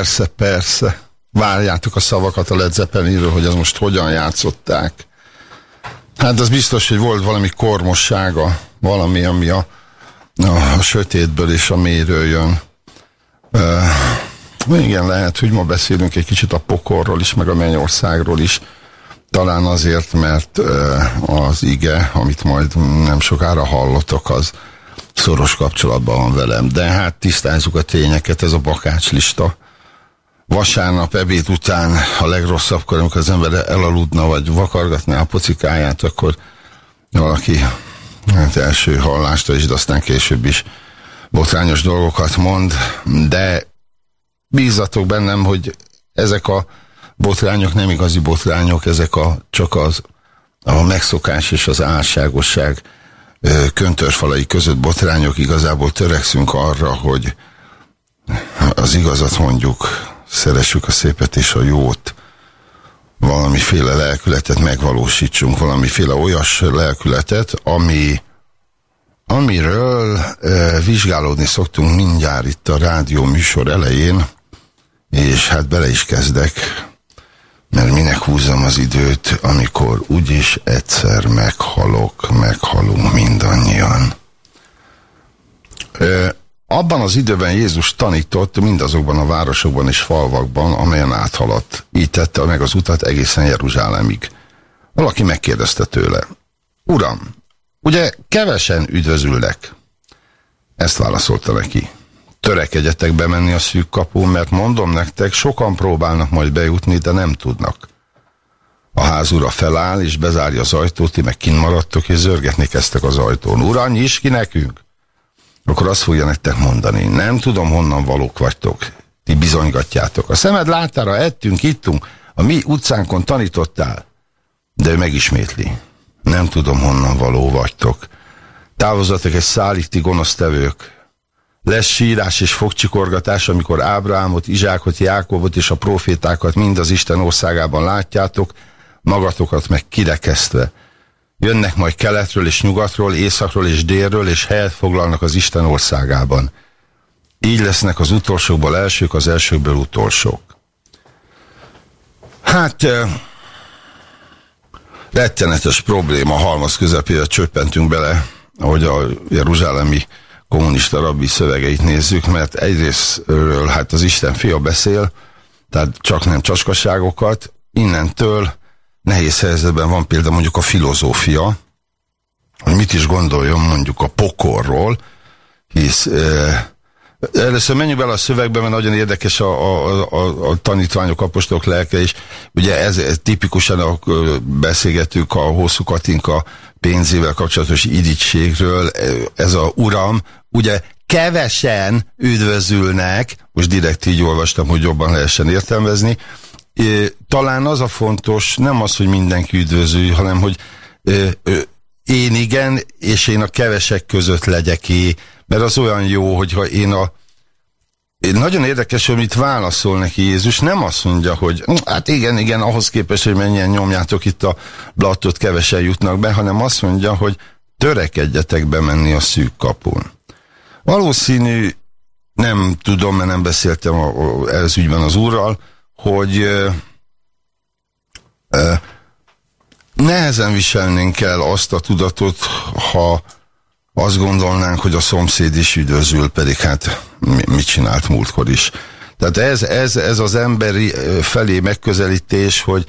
persze, persze. Várjátok a szavakat a Led Zeppelinről, hogy az most hogyan játszották. Hát az biztos, hogy volt valami kormossága, valami, ami a, a, a sötétből és a mélyről jön. Uh, igen, lehet, hogy ma beszélünk egy kicsit a pokorról is, meg a mennyországról is. Talán azért, mert uh, az ige, amit majd nem sokára hallottok, az szoros kapcsolatban van velem. De hát tisztázzuk a tényeket, ez a bakácslista. Vasárnap ebéd után a legrosszabbkor, amikor az ember elaludna, vagy vakargatná a pocikáját, akkor valaki hát első hallásta is, de aztán később is botrányos dolgokat mond, de bízatok bennem, hogy ezek a botrányok nem igazi botrányok, ezek a, csak az, a megszokás és az álságosság köntörfalai között botrányok, igazából törekszünk arra, hogy az igazat mondjuk, szeressük a szépet és a jót, valamiféle lelkületet megvalósítsunk, valamiféle olyas lelkületet, ami, amiről e, vizsgálódni szoktunk mindjárt itt a rádió műsor elején, és hát bele is kezdek, mert minek húzom az időt, amikor úgyis egyszer meghalok, meghalunk mindannyian. E, abban az időben Jézus tanított mindazokban a városokban és falvakban, amelyen áthaladt. Így tette meg az utat egészen Jeruzsálemig. Valaki megkérdezte tőle. Uram, ugye kevesen üdvözülnek? Ezt válaszolta neki. Törekedjetek bemenni a szűk kapun, mert mondom nektek, sokan próbálnak majd bejutni, de nem tudnak. A ház ura feláll, és bezárja az ajtót, ti meg kint maradtok, és zörgetni kezdtek az ajtón. Ura, nyis ki nekünk! Akkor azt fogja nektek mondani, nem tudom, honnan valók vagytok, ti bizonygatjátok. A szemed láttára ettünk, ittunk, a mi utcánkon tanítottál, de ő megismétli. Nem tudom, honnan való vagytok. Távozatok egy szállíti gonosztevők, lesz sírás és fogcsikorgatás, amikor Ábrahámot, Izsákot, Jákobot és a profétákat mind az Isten országában látjátok, magatokat meg kirekesztve. Jönnek majd keletről és nyugatról, északról és délről, és helyet foglalnak az Isten országában. Így lesznek az utolsókból elsők, az elsőkből utolsók. Hát, rettenetes probléma, halmaz közepére csöppentünk bele, ahogy a jeruzsálemi kommunista rabbi szövegeit nézzük, mert egyrésztről hát az Isten fia beszél, tehát csak nem csaskaságokat, innentől nehéz helyzetben van például mondjuk a filozófia, hogy mit is gondoljon mondjuk a pokorról, hisz eh, először menjünk bele a szövegbe, mert nagyon érdekes a, a, a, a tanítványok, apostolok lelke, és ugye ez, ez tipikusan a, beszélgetünk a hosszú Katinka pénzével kapcsolatos irítségről, ez a uram, ugye kevesen üdvözülnek, most direkt így olvastam, hogy jobban lehessen értelmezni, talán az a fontos, nem az, hogy mindenki üdvözülj, hanem hogy én igen, és én a kevesek között legyek mert az olyan jó, hogyha én a nagyon érdekes, hogy mit válaszol neki Jézus, nem azt mondja, hogy hm, hát igen, igen, ahhoz képest, hogy mennyien nyomjátok itt a blattot, kevesen jutnak be, hanem azt mondja, hogy törekedjetek bemenni a szűk kapun. Valószínű, nem tudom, mert nem beszéltem a, a, ez ügyben az úrral, hogy nehezen viselnénk el azt a tudatot, ha azt gondolnánk, hogy a szomszéd is üdvözül, pedig hát mit csinált múltkor is. Tehát ez, ez, ez az emberi felé megközelítés, hogy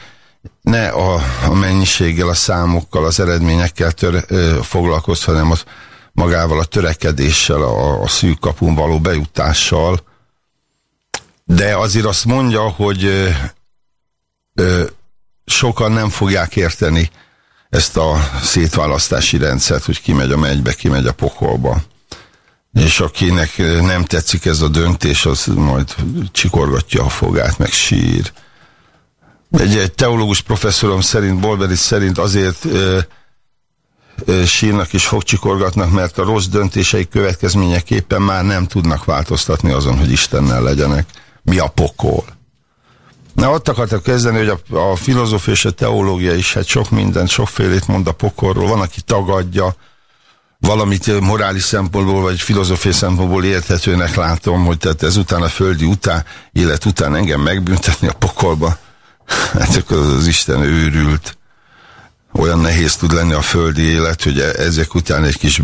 ne a, a mennyiséggel, a számokkal, az eredményekkel tör, ö, foglalkoz, hanem az, magával a törekedéssel, a, a szűk kapun való bejutással, de azért azt mondja, hogy ö, ö, sokan nem fogják érteni ezt a szétválasztási rendszert, hogy ki megy a megybe, ki megy a pokolba. És akinek nem tetszik ez a döntés, az majd csikorgatja a fogát, meg sír. Egy, egy teológus professzorom szerint, Bolberi szerint azért ö, ö, sírnak és fogcsikorgatnak, mert a rossz döntései következményeképpen már nem tudnak változtatni azon, hogy Istennel legyenek. Mi a pokol? Na, ott akartak kezdeni, hogy a, a filozófia és a teológia is hát sok mindent, sokfélét mond a pokorról. Van, aki tagadja, valamit morális szempontból, vagy filozófiai szempontból érthetőnek látom, hogy tehát ezután a földi után, élet után engem megbüntetni a pokolba, hát akkor az, az Isten őrült. Olyan nehéz tud lenni a földi élet, hogy e- ezek után egy kis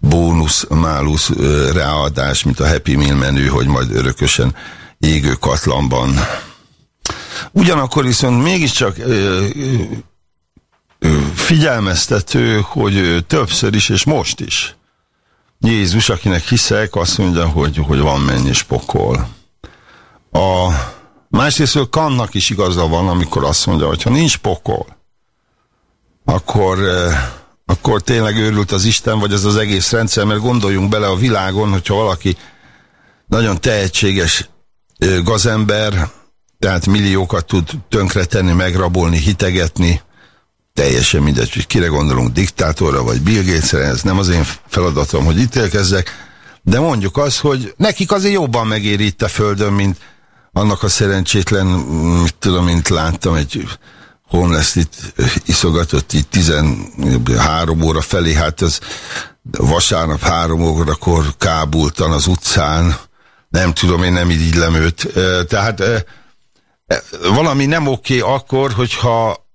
bónusz, málusz ráadás, mint a Happy Meal menü, hogy majd örökösen égő katlanban. Ugyanakkor viszont mégiscsak ö, ö, figyelmeztető, hogy többször is, és most is. Jézus, akinek hiszek, azt mondja, hogy, hogy van menny és pokol. A másrészt Kannak is igaza van, amikor azt mondja, hogy ha nincs pokol, akkor, akkor tényleg őrült az Isten, vagy ez az egész rendszer, mert gondoljunk bele a világon, hogyha valaki nagyon tehetséges gazember, tehát milliókat tud tönkretenni, megrabolni, hitegetni, teljesen mindegy, hogy kire gondolunk, diktátorra vagy Bill Gatesre, ez nem az én feladatom, hogy ítélkezzek, de mondjuk azt, hogy nekik azért jobban megéri itt a földön, mint annak a szerencsétlen, mit tudom, mint láttam, egy homeless itt iszogatott itt 13 óra felé, hát az vasárnap három órakor kábultan az utcán, nem tudom, én nem így őt. Tehát valami nem oké akkor, hogyha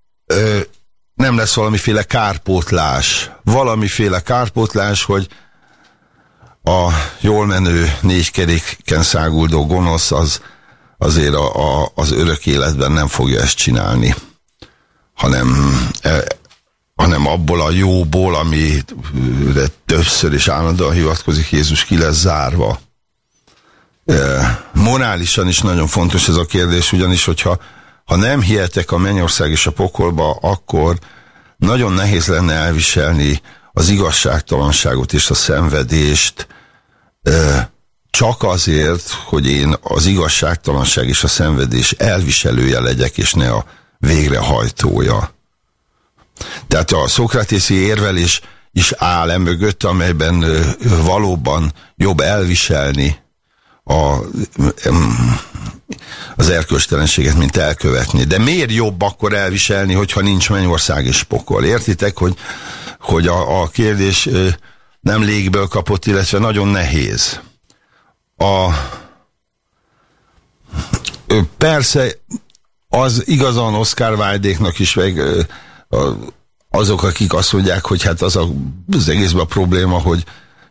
nem lesz valamiféle kárpótlás. Valamiféle kárpótlás, hogy a jól menő négy keréken száguldó gonosz az azért a, a, az örök életben nem fogja ezt csinálni, hanem, hanem abból a jóból, ami többször és állandóan hivatkozik Jézus ki lesz zárva. Morálisan is nagyon fontos ez a kérdés, ugyanis, hogyha ha nem hihetek a mennyország és a pokolba, akkor nagyon nehéz lenne elviselni az igazságtalanságot és a szenvedést csak azért, hogy én az igazságtalanság és a szenvedés elviselője legyek, és ne a végrehajtója. Tehát a szokratészi érvelés is áll emögött, amelyben valóban jobb elviselni a, az erkölcstelenséget, mint elkövetni. De miért jobb akkor elviselni, hogyha nincs mennyország és pokol? Értitek, hogy, hogy a, a kérdés nem légből kapott, illetve nagyon nehéz. A, persze az igazán Oscar Wilde-éknak is, meg azok, akik azt mondják, hogy hát az a, az egészben a probléma, hogy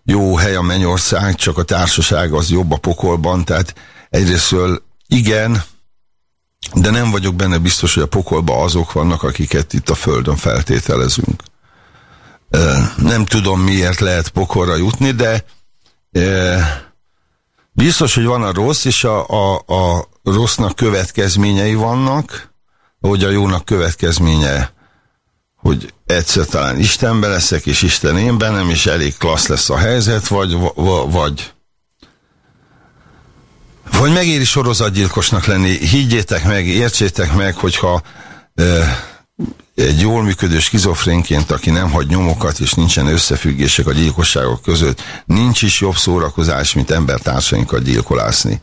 jó hely a mennyország, csak a társaság az jobb a pokolban, tehát egyrésztől igen, de nem vagyok benne biztos, hogy a pokolban azok vannak, akiket itt a Földön feltételezünk. Nem tudom, miért lehet pokolra jutni, de biztos, hogy van a rossz, és a, a, a rossznak következményei vannak, hogy a jónak következménye hogy egyszer talán Istenbe leszek, és Isten én bennem, és elég klassz lesz a helyzet, vagy, vagy vagy megéri sorozatgyilkosnak lenni. Higgyétek meg, értsétek meg, hogyha e, egy jól működő skizofrénként, aki nem hagy nyomokat, és nincsen összefüggések a gyilkosságok között, nincs is jobb szórakozás, mint embertársainkat gyilkolászni.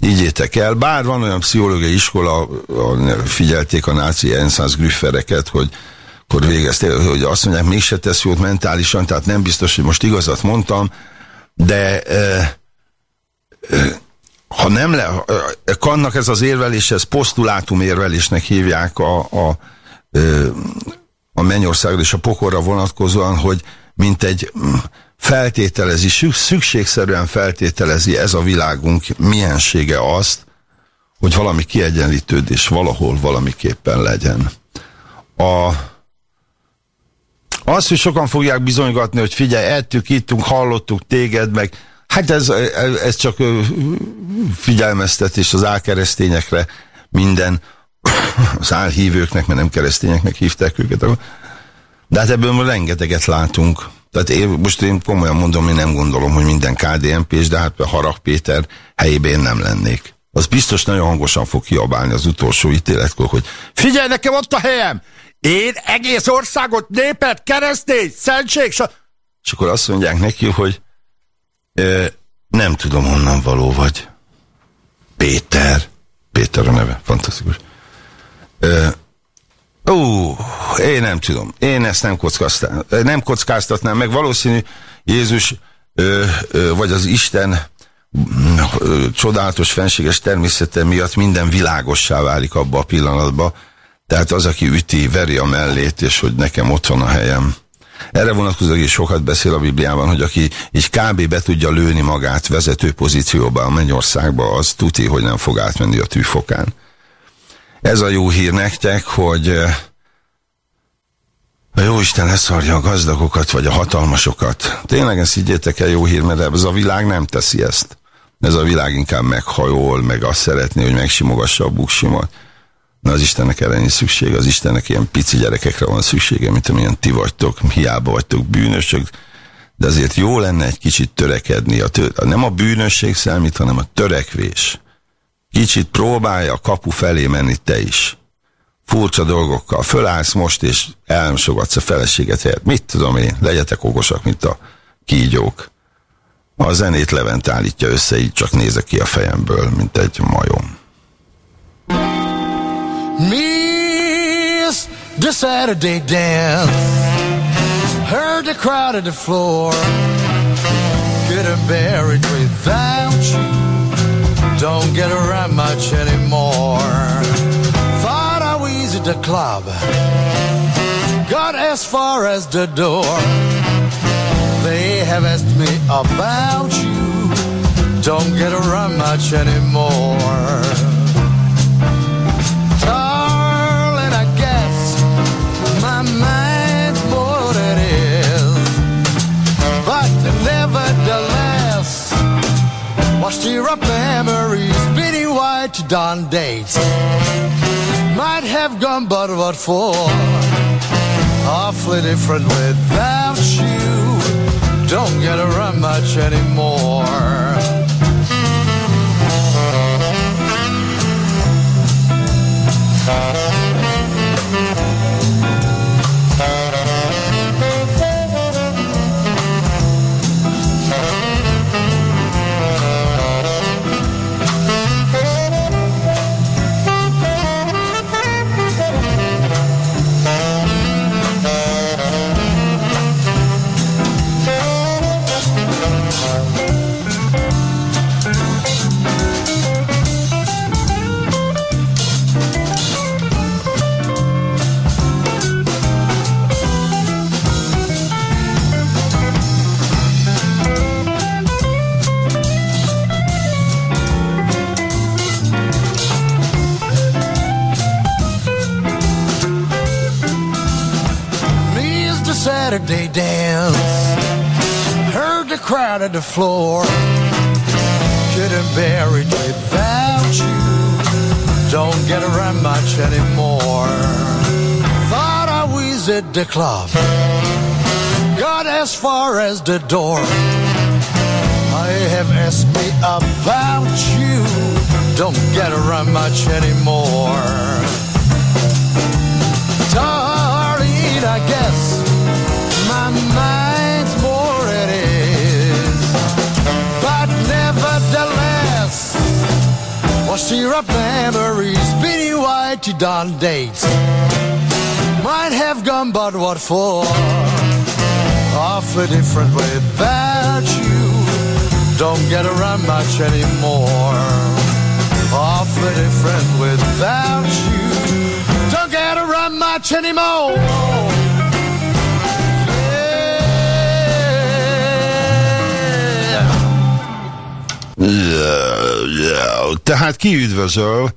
Higgyétek el, bár van olyan pszichológiai iskola, figyelték a náci enszáz grüffereket, hogy akkor végezte, hogy azt mondják, mégse tesz jót mentálisan, tehát nem biztos, hogy most igazat mondtam, de e, e, ha nem le, kannak ez az érvelés, ez posztulátum érvelésnek hívják a, a, a mennyországra és a pokorra vonatkozóan, hogy mint egy feltételezi, szükségszerűen feltételezi ez a világunk miensége azt, hogy valami kiegyenlítődés valahol valamiképpen legyen. A azt, hogy sokan fogják bizonygatni, hogy figyelj, ettük, ittunk, hallottuk téged, meg hát ez, ez csak figyelmeztetés az álkeresztényekre minden, az álhívőknek, mert nem keresztényeknek hívták őket. De hát ebből rengeteget látunk. Tehát én, most én komolyan mondom, én nem gondolom, hogy minden KDNP-s, de hát Harag Péter helyében én nem lennék. Az biztos nagyon hangosan fog kiabálni az utolsó ítéletkor, hogy figyelj, nekem ott a helyem! Én egész országot, népet, keresztény, szentség, so... és akkor azt mondják neki, hogy ö, nem tudom, honnan való vagy. Péter. Péter a neve, fantasztikus. Ö, Ó, én nem tudom. Én ezt nem kockáztatnám. Nem kockáztatnám meg. Valószínű Jézus ö, ö, vagy az Isten ö, csodálatos, fenséges természete miatt minden világossá válik abba a pillanatba. Tehát az, aki üti, veri a mellét, és hogy nekem ott van a helyem. Erre vonatkozóan is sokat beszél a Bibliában, hogy aki így kb. be tudja lőni magát vezető pozícióba a mennyországba, az tuti, hogy nem fog átmenni a tűfokán. Ez a jó hír nektek, hogy eh, a Jóisten leszarja a gazdagokat, vagy a hatalmasokat. Tényleg ezt higgyétek el jó hír, mert ez a világ nem teszi ezt. Ez a világ inkább meghajol, meg azt szeretné, hogy megsimogassa a buksimat. Na az Istennek erre nincs szükség, az Istennek ilyen pici gyerekekre van szüksége, mint amilyen ti vagytok, hiába vagytok bűnösök, de azért jó lenne egy kicsit törekedni. A tör, nem a bűnösség számít, hanem a törekvés. Kicsit próbálja a kapu felé menni te is. Furcsa dolgokkal. Fölállsz most, és elmosogatsz a feleséget helyett. Mit tudom én, legyetek okosak, mint a kígyók. A zenét Levent állítja össze, így csak nézek ki a fejemből, mint egy majom. Miss the Saturday dance. Heard the crowd at the floor. Couldn't bear it without you. Don't get around much anymore. Thought I was at the club. Got as far as the door. They have asked me about you. Don't get around much anymore. Stir up memories, Billy White Don dates. Might have gone, but what for? Awfully different without you. Don't get around much anymore. Saturday dance. Heard the crowd at the floor. Couldn't bear it without you. Don't get around much anymore. Thought I was at the club. Got as far as the door. I have asked me about you. Don't get around much anymore. Darling, I guess we'll steer up memories, beating white to dawn dates. Might have gone, but what for? Awfully different way without you. Don't get around much anymore. Awfully different without you. Don't get around much anymore. Tehát ki üdvözöl,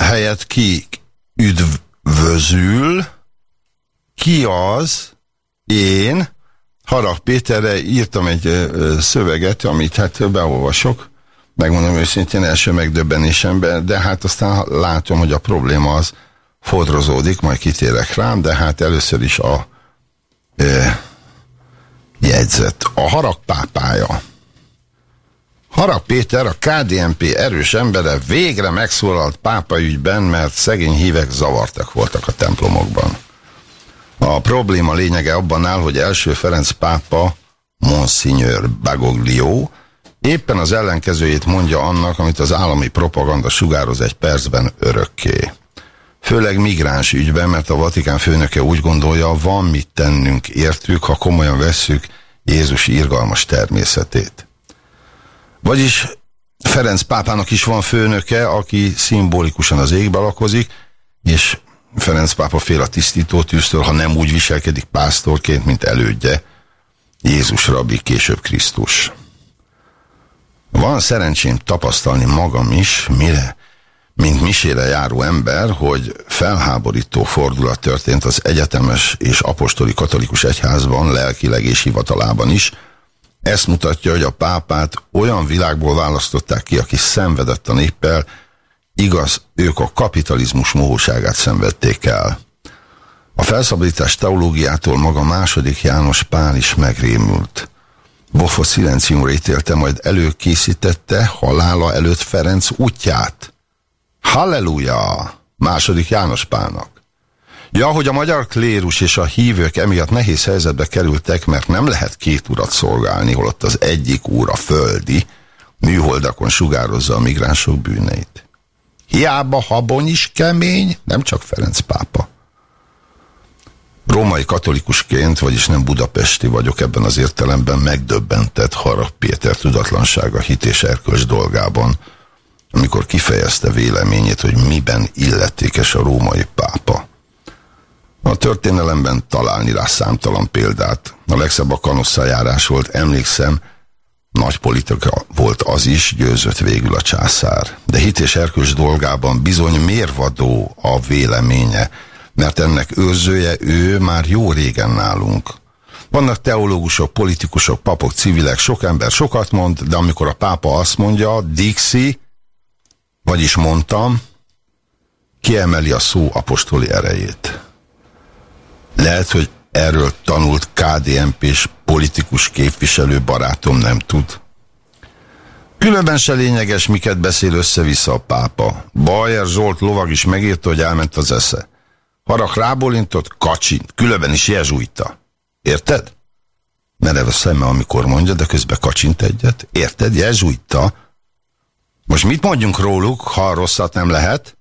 helyett ki üdvözül, ki az, én, Harag Péterre írtam egy szöveget, amit hát beolvasok, megmondom őszintén első megdöbbenésemben, de hát aztán látom, hogy a probléma az fodrozódik, majd kitérek rám, de hát először is a e, jegyzet. A harag pápája. Harag Péter, a KDNP erős embere végre megszólalt pápa ügyben, mert szegény hívek zavartak voltak a templomokban. A probléma lényege abban áll, hogy első Ferenc pápa, Monsignor Bagoglio, éppen az ellenkezőjét mondja annak, amit az állami propaganda sugároz egy percben örökké. főleg migráns ügyben, mert a Vatikán főnöke úgy gondolja, van mit tennünk értük, ha komolyan vesszük Jézus irgalmas természetét. Vagyis Ferenc pápának is van főnöke, aki szimbolikusan az égbe lakozik, és Ferenc pápa fél a tisztító tűztől, ha nem úgy viselkedik pásztorként, mint elődje, Jézus rabbi, később Krisztus. Van szerencsém tapasztalni magam is, mire, mint misére járó ember, hogy felháborító fordulat történt az egyetemes és apostoli katolikus egyházban, lelkileg és hivatalában is. Ezt mutatja, hogy a pápát olyan világból választották ki, aki szenvedett a néppel, igaz, ők a kapitalizmus mohóságát szenvedték el. A felszabadítás teológiától maga második János Pál is megrémült. Bofo szilenciumra ítélte, majd előkészítette halála előtt Ferenc útját. Halleluja! Második János Pálnak. Ja, hogy a magyar klérus és a hívők emiatt nehéz helyzetbe kerültek, mert nem lehet két urat szolgálni, holott az egyik úr a földi, műholdakon sugározza a migránsok bűneit. Hiába habony is kemény, nem csak Ferenc pápa. Római katolikusként, vagyis nem budapesti vagyok ebben az értelemben, megdöbbentett Harap Péter tudatlansága hit és erkölcs dolgában, amikor kifejezte véleményét, hogy miben illetékes a római pápa. A történelemben találni rá számtalan példát. A legszebb a kanosszajárás volt, emlékszem, nagy politika volt az is, győzött végül a császár. De hit és erkölcs dolgában bizony mérvadó a véleménye, mert ennek őrzője ő már jó régen nálunk. Vannak teológusok, politikusok, papok, civilek, sok ember sokat mond, de amikor a pápa azt mondja, Dixi, vagyis mondtam, kiemeli a szó apostoli erejét. Lehet, hogy erről tanult KDNP-s politikus képviselő barátom nem tud. Különben se lényeges, miket beszél össze-vissza a pápa. Bajer Zsolt lovag is megírta, hogy elment az esze. Harak rábólintott, kacsint, különben is jezsújta. Érted? Merev a szeme, amikor mondja, de közben kacsint egyet. Érted? Jezsújta. Most mit mondjunk róluk, ha rosszat nem lehet?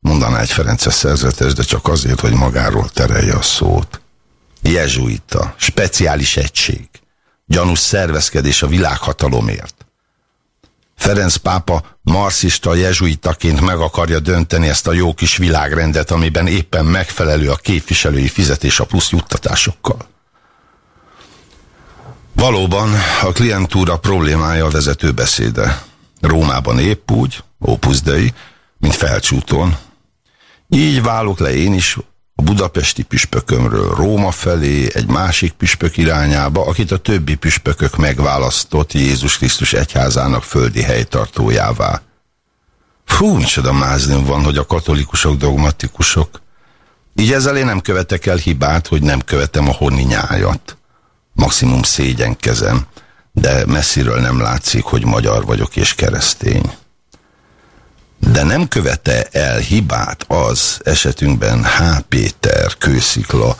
Mondaná egy Ferences szerzetes, de csak azért, hogy magáról terelje a szót. Jezsuita, speciális egység, gyanús szervezkedés a világhatalomért. Ferenc pápa marxista jezsuitaként meg akarja dönteni ezt a jó kis világrendet, amiben éppen megfelelő a képviselői fizetés a plusz juttatásokkal. Valóban a klientúra problémája a vezető beszéde. Rómában épp úgy, Opus Dei, mint felcsúton. Így válok le én is a budapesti püspökömről Róma felé, egy másik püspök irányába, akit a többi püspökök megválasztott Jézus Krisztus egyházának földi helytartójává. Fú, micsoda mázlim van, hogy a katolikusok dogmatikusok. Így ezzel én nem követek el hibát, hogy nem követem a honi nyájat. Maximum szégyenkezem, de messziről nem látszik, hogy magyar vagyok és keresztény de nem követe el hibát az esetünkben H. Péter kőszikla,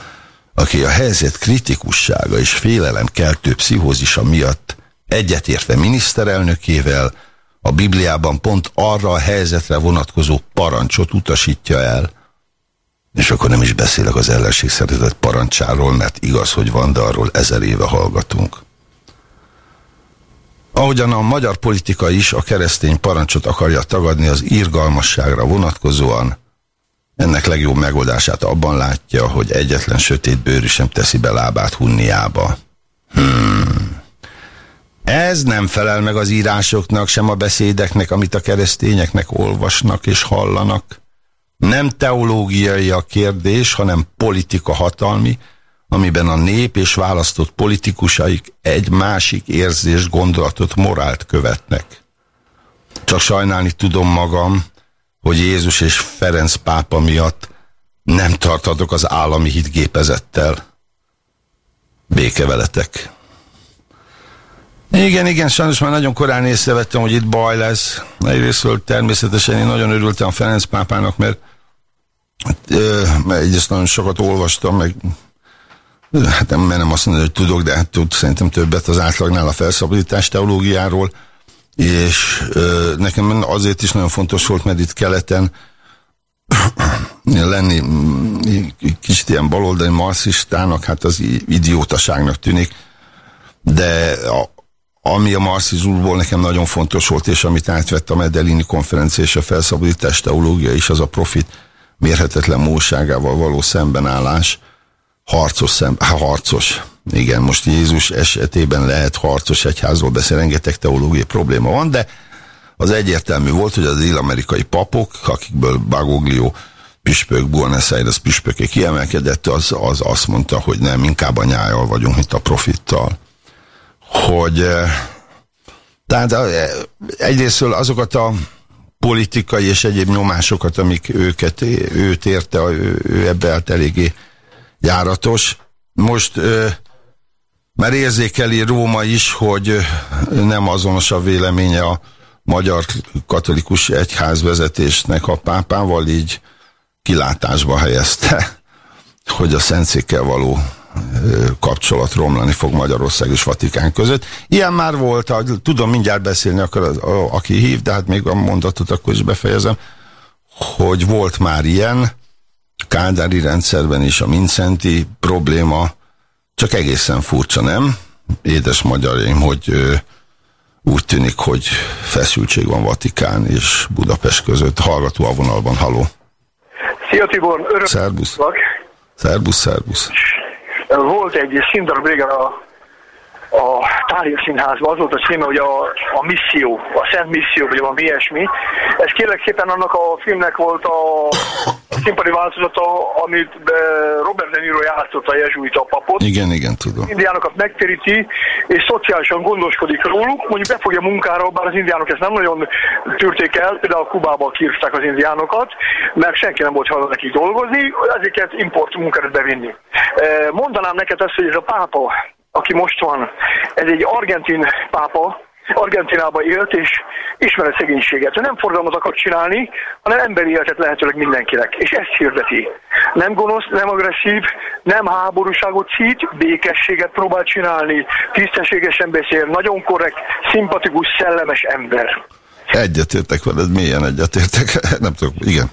aki a helyzet kritikussága és félelem keltő pszichózisa miatt egyetértve miniszterelnökével a Bibliában pont arra a helyzetre vonatkozó parancsot utasítja el, és akkor nem is beszélek az ellenség szeretett parancsáról, mert igaz, hogy van, de arról ezer éve hallgatunk. Ahogyan a magyar politika is a keresztény parancsot akarja tagadni az írgalmasságra vonatkozóan, ennek legjobb megoldását abban látja, hogy egyetlen sötét bőrű sem teszi be lábát hunniába. Hmm. Ez nem felel meg az írásoknak, sem a beszédeknek, amit a keresztényeknek olvasnak és hallanak. Nem teológiai a kérdés, hanem politika hatalmi, amiben a nép és választott politikusaik egy másik érzés, gondolatot, morált követnek. Csak sajnálni tudom magam, hogy Jézus és Ferenc pápa miatt nem tartatok az állami hitgépezettel. Béke veletek. Igen, igen, sajnos már nagyon korán észrevettem, hogy itt baj lesz. Egyrésztről természetesen én nagyon örültem Ferenc pápának, mert egyrészt nagyon sokat olvastam, meg hát nem merem azt mondani, hogy tudok, de hát tud szerintem többet az átlagnál a felszabadítás teológiáról, és ö, nekem azért is nagyon fontos volt, mert itt keleten lenni mm, kicsit ilyen baloldali marxistának, hát az idiótaságnak tűnik, de a, ami a marxizmusból nekem nagyon fontos volt, és amit átvett a Medellini konferencia és a felszabadítás teológia is, az a profit mérhetetlen múlságával való szembenállás, harcos szem, harcos. Igen, most Jézus esetében lehet harcos egyházról beszél, rengeteg teológiai probléma van, de az egyértelmű volt, hogy az dél-amerikai papok, akikből Bagoglio püspök, Buenos Aires püspöke kiemelkedett, az, az azt mondta, hogy nem, inkább a nyájal vagyunk, mint a profittal. Hogy eh, tehát eh, egyrésztől azokat a politikai és egyéb nyomásokat, amik őket, őt érte, ő, ő ebbe eléggé járatos. Most eh, mert érzékeli Róma is, hogy nem azonos a véleménye a magyar katolikus egyházvezetésnek a pápával, így kilátásba helyezte, hogy a Szentszékkel való kapcsolat romlani fog Magyarország és Vatikán között. Ilyen már volt, tudom mindjárt beszélni akar, az, aki hív, de hát még a mondatot akkor is befejezem, hogy volt már ilyen, Kádári rendszerben is a Mincenti probléma, csak egészen furcsa, nem? Édes magyarjaim, hogy ö, úgy tűnik, hogy feszültség van Vatikán és Budapest között. Hallgató a vonalban, haló. Szia Tibor, öröm. Szerbusz. Szerbusz, szerbusz. Volt egy színdarab régen a, a Tália Színházban, az volt a címe, hogy a, a misszió, a Szent Misszió, vagy valami ilyesmi. Ez kérlek szépen annak a filmnek volt a színpadi változata, amit Robert De Niro játszott a jezsuita papot. Igen, igen, tudom. Az indiánokat megtéríti, és szociálisan gondoskodik róluk, mondjuk befogja munkára, bár az indiánok ezt nem nagyon tűrték el, például Kubába kírták az indiánokat, mert senki nem volt hajlandó nekik dolgozni, ezeket import munkára bevinni. Mondanám neked ezt, hogy ez a pápa, aki most van, ez egy argentin pápa, Argentinában élt, és ismer a szegénységet. Ő nem forgalmat akar csinálni, hanem emberi életet lehetőleg mindenkinek. És ezt hirdeti. Nem gonosz, nem agresszív, nem háborúságot szít, békességet próbál csinálni, tisztességesen beszél, nagyon korrekt, szimpatikus, szellemes ember. Egyetértek veled, mélyen egyetértek. Nem tudom, igen.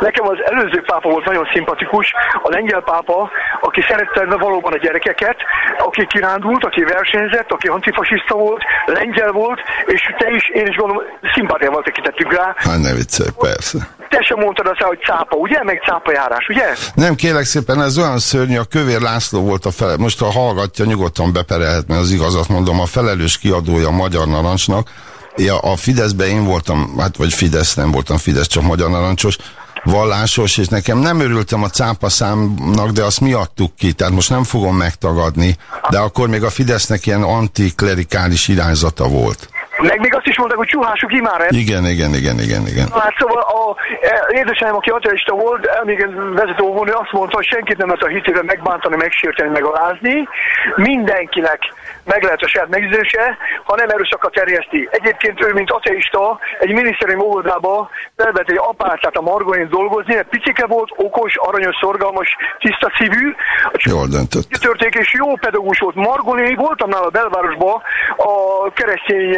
Nekem az előző pápa volt nagyon szimpatikus, a lengyel pápa, aki szerette valóban a gyerekeket, aki kirándult, aki versenyzett, aki antifasiszta volt, lengyel volt, és te is, én is gondolom, szimpátiával tekintettünk rá. Hát ne viccelj, persze. Te sem mondtad azt, hogy cápa, ugye? Meg cápa járás, ugye? Nem, kérlek szépen, ez olyan szörnyű, a Kövér László volt a fele. Most ha hallgatja, nyugodtan beperelhet, mert az igazat mondom, a felelős kiadója a Magyar Narancsnak, Ja, a Fideszben én voltam, hát vagy Fidesz, nem voltam Fidesz, csak Magyar Narancsos, vallásos, és nekem nem örültem a cápa számnak, de azt mi adtuk ki, tehát most nem fogom megtagadni, de akkor még a Fidesznek ilyen antiklerikális irányzata volt. Meg még azt is mondták, hogy csuhásuk imára. Igen, igen, igen, igen, igen. Hát szóval a e, édesanyám, aki ateista volt, még vezető volna, azt mondta, hogy senkit nem lehet a hitére megbántani, megsérteni, megalázni. Mindenkinek meg lehet a saját meggyőzése, ha nem erőszakat terjeszti. Egyébként ő, mint ateista, egy minisztérium óvodába felvett egy apátát a Margonin dolgozni, mert picike volt, okos, aranyos, szorgalmas, tiszta szívű. Jól döntött. Törték, és jó pedagógus volt. Margonin, voltam nála a belvárosba, a keresztény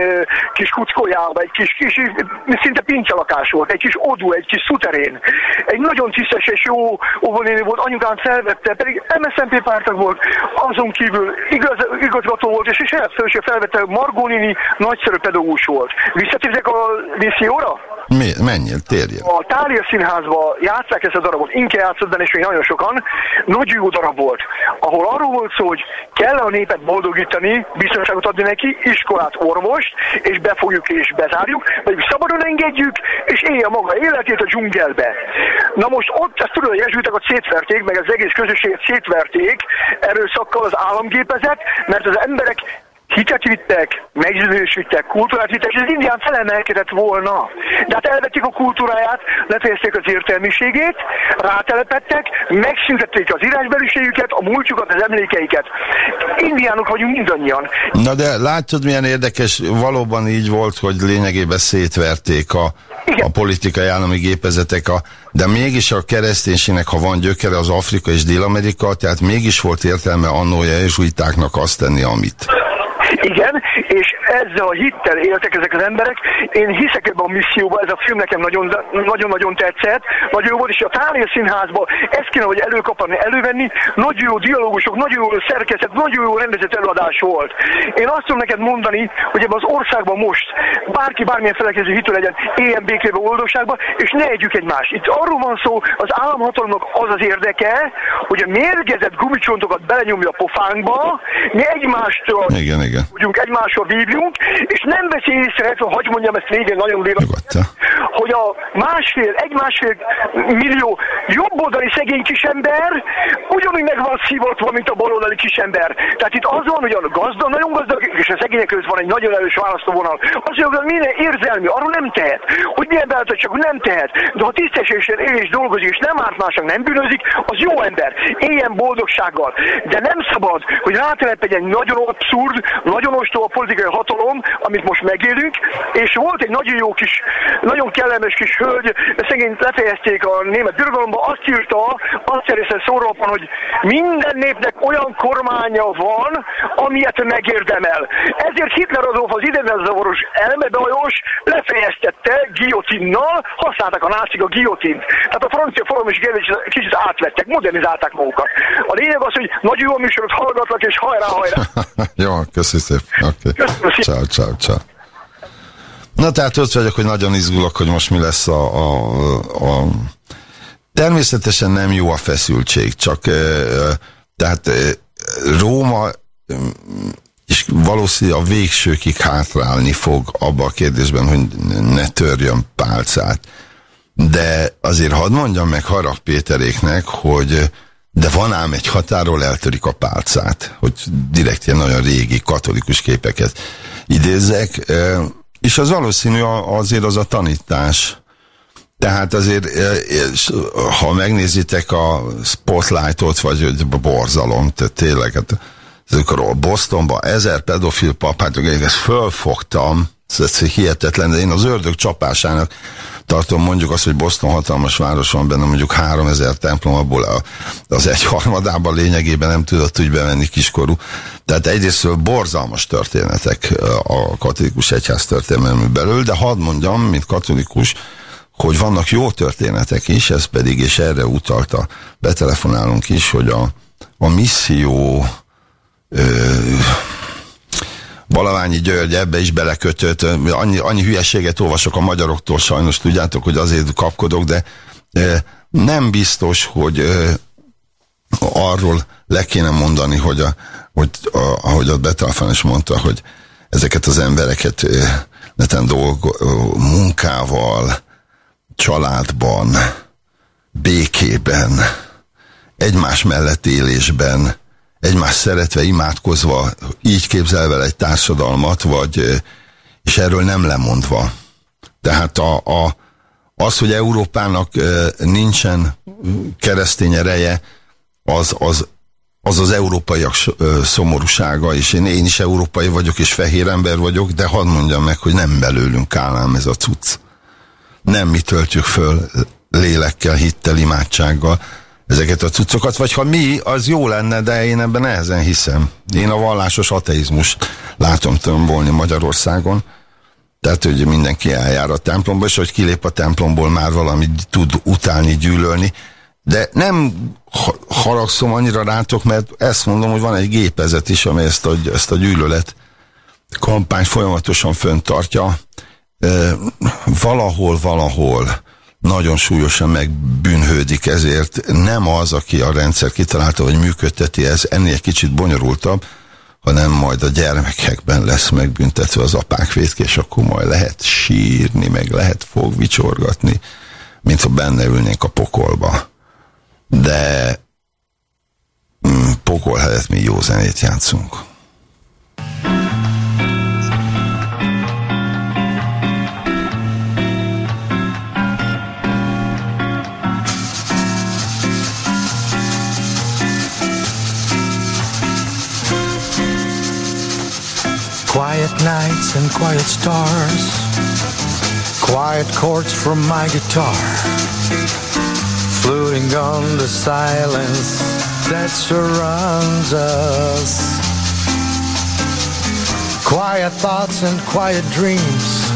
kis kuckójába, egy kis, kis szinte pincsalakás volt, egy kis odú, egy kis szuterén. Egy nagyon tisztes és jó óvonéni volt, anyukám felvette, pedig MSZNP pártak volt, azon kívül igaz, igazgató volt, és is először felvette, Margonini nagyszerű pedagógus volt. Visszatértek a misszióra? Mi, menjél, térjen. A Tália színházba játszák ezt a darabot, Inke játszott és még nagyon sokan. Nagy jó darab volt, ahol arról volt szó, hogy kell a népet boldogítani, biztonságot adni neki, iskolát, orvost, és befogjuk és bezárjuk, vagy szabadon engedjük, és élje maga életét a dzsungelbe. Na most ott, ezt tudod, hogy jezsuitákat szétverték, meg az egész közösséget szétverték erőszakkal az államgépezet, mert az emberek hitet vittek, meggyőződést vittek, kultúrát vittek, és az indián felemelkedett volna. De hát elvették a kultúráját, lefejezték az értelmiségét, rátelepettek, megszüntették az írásbeliségüket, a múltjukat, az emlékeiket. Indiánok vagyunk mindannyian. Na de látod, milyen érdekes, valóban így volt, hogy lényegében szétverték a, a politikai állami gépezetek, a, de mégis a kereszténységnek, ha van gyökere, az Afrika és Dél-Amerika, tehát mégis volt értelme annó jezsuitáknak azt tenni, amit. Igen, és ezzel a hittel éltek ezek az emberek. Én hiszek ebben a misszióban, ez a film nekem nagyon-nagyon tetszett, nagyon jó volt, és a Tália Színházban ezt kéne, hogy előkapni, elővenni, nagyon jó dialógusok, nagyon jó szerkezet, nagyon jó rendezett előadás volt. Én azt tudom neked mondani, hogy ebben az országban most bárki bármilyen felekező hitő legyen, éljen békébe, boldogságban, és ne együk egymást. Itt arról van szó, az államhatalomnak az az érdeke, hogy a mérgezett gumicsontokat belenyomja a pofánkba, mi egymástól igen, igen. Ugyunk, egymásról vívjunk, és nem veszi észre, hogy mondjam ezt végén nagyon véletlen, hogy a másfél, egy másfél millió jobboldali szegény kisember ugyanúgy meg van szívatva, mint a baloldali kisember. Tehát itt az van, hogy a gazda nagyon gazdag, és a szegények között van egy nagyon erős választóvonal. Az, hogy minden érzelmi, arról nem tehet. Hogy milyen csak nem tehet. De ha tisztességesen él és dolgozik, és nem árt másnak, nem bűnözik, az jó ember. Éljen boldogsággal. De nem szabad, hogy rátelep egy nagyon abszurd, nagyon ostó a politikai hatalom, amit most megélünk, és volt egy nagyon jó kis, nagyon kellemes kis hölgy, szegény lefejezték a német birodalomba, azt írta, azt szerezte szórópan, hogy minden népnek olyan kormánya van, amilyet megérdemel. Ezért Hitler Adolf az zavaros elmebajos lefejeztette giotinnal, használták a nácik a giotint. Tehát a francia forum is kicsit átvettek, modernizálták magukat. A lényeg az, hogy nagyon jó műsorot hallgatlak, és hajrá, hajrá! jó, köszönöm szépen. Okay. Ciao, ciao, ciao. Na tehát ott vagyok, hogy nagyon izgulok, hogy most mi lesz a, a, a... Természetesen nem jó a feszültség, csak tehát Róma és valószínűleg a végsőkig hátrálni fog abba a kérdésben, hogy ne törjön pálcát. De azért hadd mondjam meg Harag Péteréknek, hogy de van ám egy határól eltörik a pálcát, hogy direkt ilyen nagyon régi katolikus képeket idézzek, és az valószínű azért az a tanítás. Tehát azért, ha megnézitek a Spotlightot, vagy a borzalom, tehát tényleg, hát, amikor Bostonban ezer pedofil papát, ezt fölfogtam, ez hihetetlen, de én az ördög csapásának tartom mondjuk azt, hogy Boston hatalmas város van benne, mondjuk 3000 templom, abból az egy harmadában lényegében nem tudott úgy bemenni kiskorú. Tehát egyrészt borzalmas történetek a katolikus egyház történelmű belül, de hadd mondjam, mint katolikus, hogy vannak jó történetek is, ez pedig, és erre utalta, betelefonálunk is, hogy a, a misszió ö, Balaványi György ebbe is belekötött, annyi, annyi hülyeséget olvasok a magyaroktól sajnos, tudjátok, hogy azért kapkodok, de nem biztos, hogy arról le kéne mondani, hogy, a, hogy a, ahogy a Betalfán is mondta, hogy ezeket az embereket neten dolgo, munkával, családban, békében, egymás mellett élésben, egymás szeretve, imádkozva, így képzelve egy társadalmat, vagy, és erről nem lemondva. Tehát a, a, az, hogy Európának nincsen keresztény ereje, az az, az, az európaiak szomorúsága, és én, én is európai vagyok, és fehér ember vagyok, de hadd mondjam meg, hogy nem belőlünk állám ez a cucc. Nem mi töltjük föl lélekkel, hittel, imádsággal, ezeket a cuccokat, vagy ha mi, az jó lenne, de én ebben nehezen hiszem. Én a vallásos ateizmus látom tömbolni Magyarországon. Tehát, hogy mindenki eljár a templomba, és hogy kilép a templomból már valamit tud utálni, gyűlölni. De nem haragszom annyira rátok, mert ezt mondom, hogy van egy gépezet is, amely ezt a, ezt a gyűlölet kampányt folyamatosan föntartja. E, valahol, valahol nagyon súlyosan megbűnhődik, ezért nem az, aki a rendszer kitalálta, hogy működteti, ez ennél egy kicsit bonyolultabb, hanem majd a gyermekekben lesz megbüntetve az apák vétke, és akkor majd lehet sírni, meg lehet fogvicsorgatni, mint ha benne ülnénk a pokolba. De mm, pokol helyett mi jó zenét játszunk. Quiet nights and quiet stars, quiet chords from my guitar, floating on the silence that surrounds us. Quiet thoughts and quiet dreams.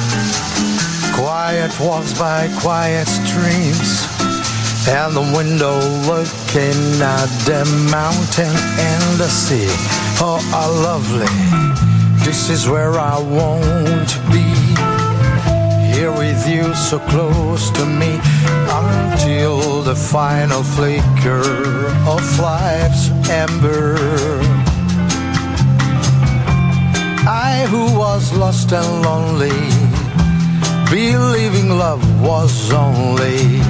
Quiet walks by quiet streams. And the window looking at the mountain and the sea. Oh, how lovely. This is where I want to be. Here with you, so close to me. Until the final flicker of life's ember. I who was lost and lonely, believing love was only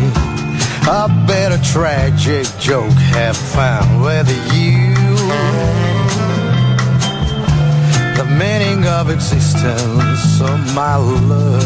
a better tragic joke have found with you. Of existence, of my love.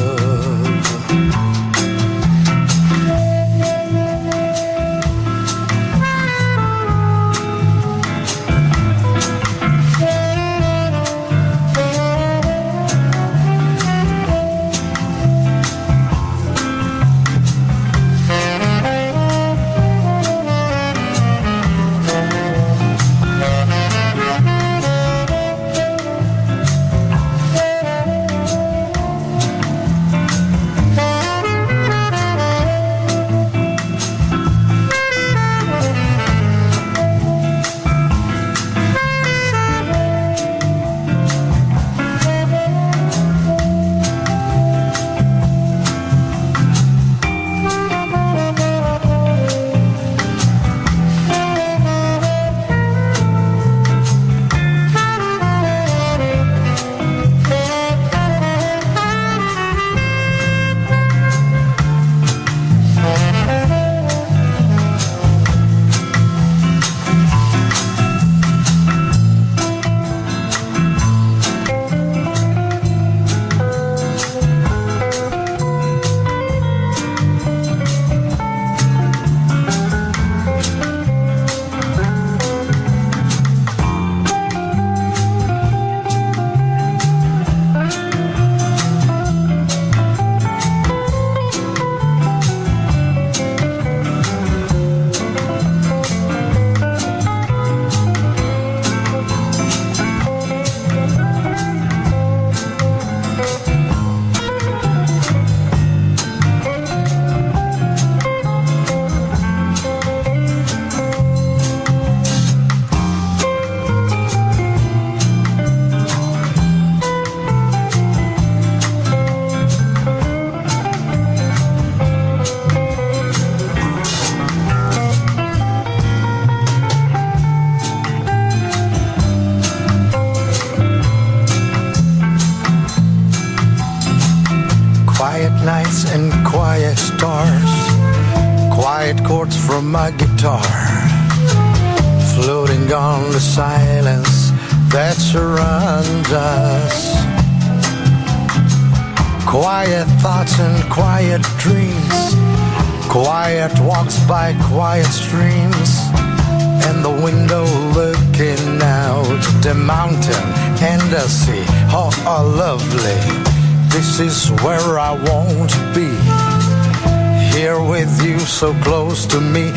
So close to me,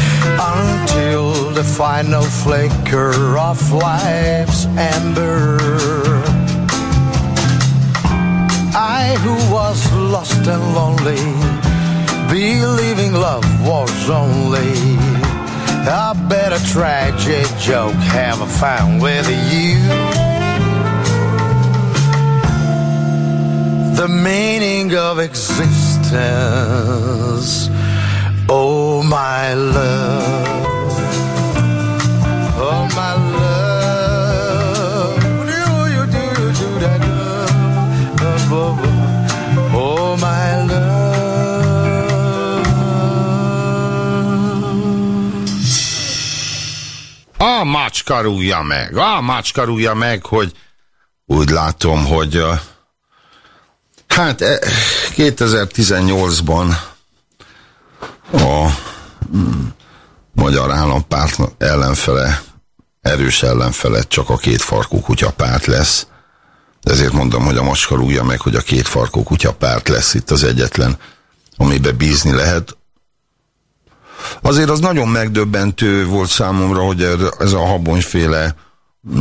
until the final flicker of life's ember. I who was lost and lonely, believing love was only a better tragic joke have I found with you. The meaning of existence, oh my love, oh my love, do you do you do that love, oh, oh, oh. My love. A macska rúgja meg, a macska rúgja meg, hogy úgy látom, hogy uh, hát eh, 2018-ban a mm, Magyar Állampárt ellenfele, erős ellenfele csak a két farkú kutyapárt lesz. Ezért mondom, hogy a macska rúgja meg, hogy a két farkú kutyapárt lesz itt az egyetlen, amibe bízni lehet. Azért az nagyon megdöbbentő volt számomra, hogy ez a habonyféle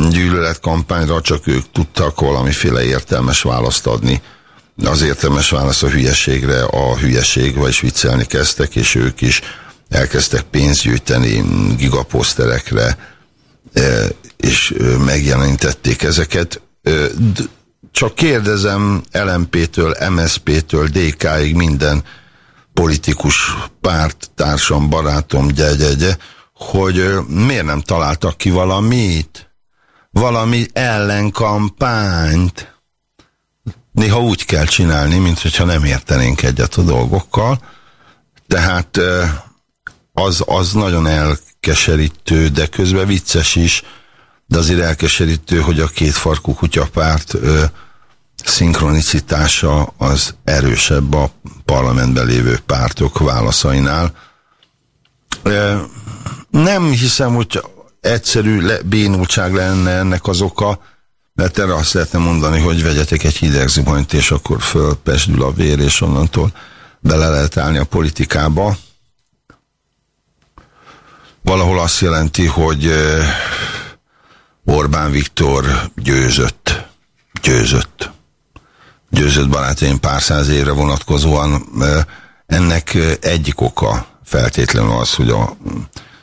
gyűlöletkampányra, csak ők tudtak valamiféle értelmes választ adni. Az értelmes válasz a hülyeségre, a hülyeség, vagyis viccelni kezdtek, és ők is elkezdtek pénzt gyűjteni gigaposzterekre, és megjelenítették ezeket. Csak kérdezem LMP-től, MSP-től, DK-ig minden politikus párt, társam, barátom, gyegyegye, hogy miért nem találtak ki valamit, valami ellenkampányt. Néha úgy kell csinálni, mint hogyha nem értenénk egyet a dolgokkal. Tehát az, az nagyon elkeserítő, de közben vicces is, de azért elkeserítő, hogy a két farkú kutyapárt ö, szinkronicitása az erősebb a parlamentben lévő pártok válaszainál. Ö, nem hiszem, hogy egyszerű le, bénultság lenne ennek az oka, mert erre azt lehetne mondani, hogy vegyetek egy hideg zubonyt, és akkor fölpesdül a vér, és onnantól bele lehet állni a politikába. Valahol azt jelenti, hogy Orbán Viktor győzött. Győzött. Győzött barátaim pár száz évre vonatkozóan. Ennek egyik oka feltétlenül az, hogy a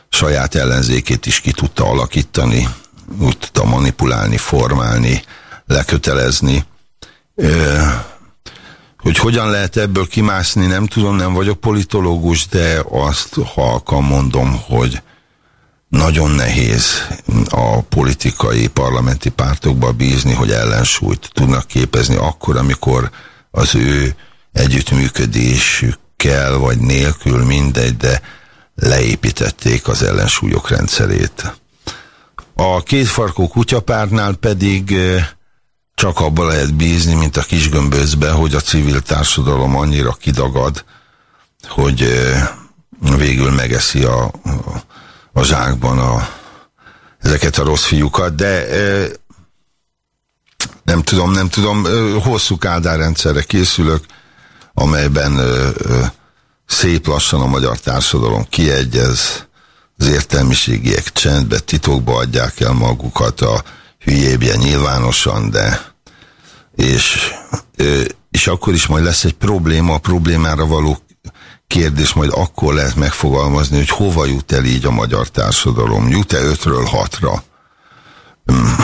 saját ellenzékét is ki tudta alakítani, úgy tudta manipulálni, formálni, lekötelezni. Hogy hogyan lehet ebből kimászni, nem tudom, nem vagyok politológus, de azt halkan mondom, hogy nagyon nehéz a politikai parlamenti pártokba bízni, hogy ellensúlyt tudnak képezni akkor, amikor az ő együttműködésükkel vagy nélkül mindegy, de leépítették az ellensúlyok rendszerét. A kétfarkú kutyapártnál pedig csak abba lehet bízni, mint a kisgömbözbe, hogy a civil társadalom annyira kidagad, hogy végül megeszi a, a, zsákban a, ezeket a rossz fiúkat, de nem tudom, nem tudom, hosszú kádárrendszerre készülök, amelyben szép lassan a magyar társadalom kiegyez, az értelmiségiek csendbe, titokba adják el magukat a hülyébje nyilvánosan, de és, és akkor is majd lesz egy probléma, a problémára való kérdés majd akkor lehet megfogalmazni, hogy hova jut el így a magyar társadalom. Jut-e ötről hatra? Hmm.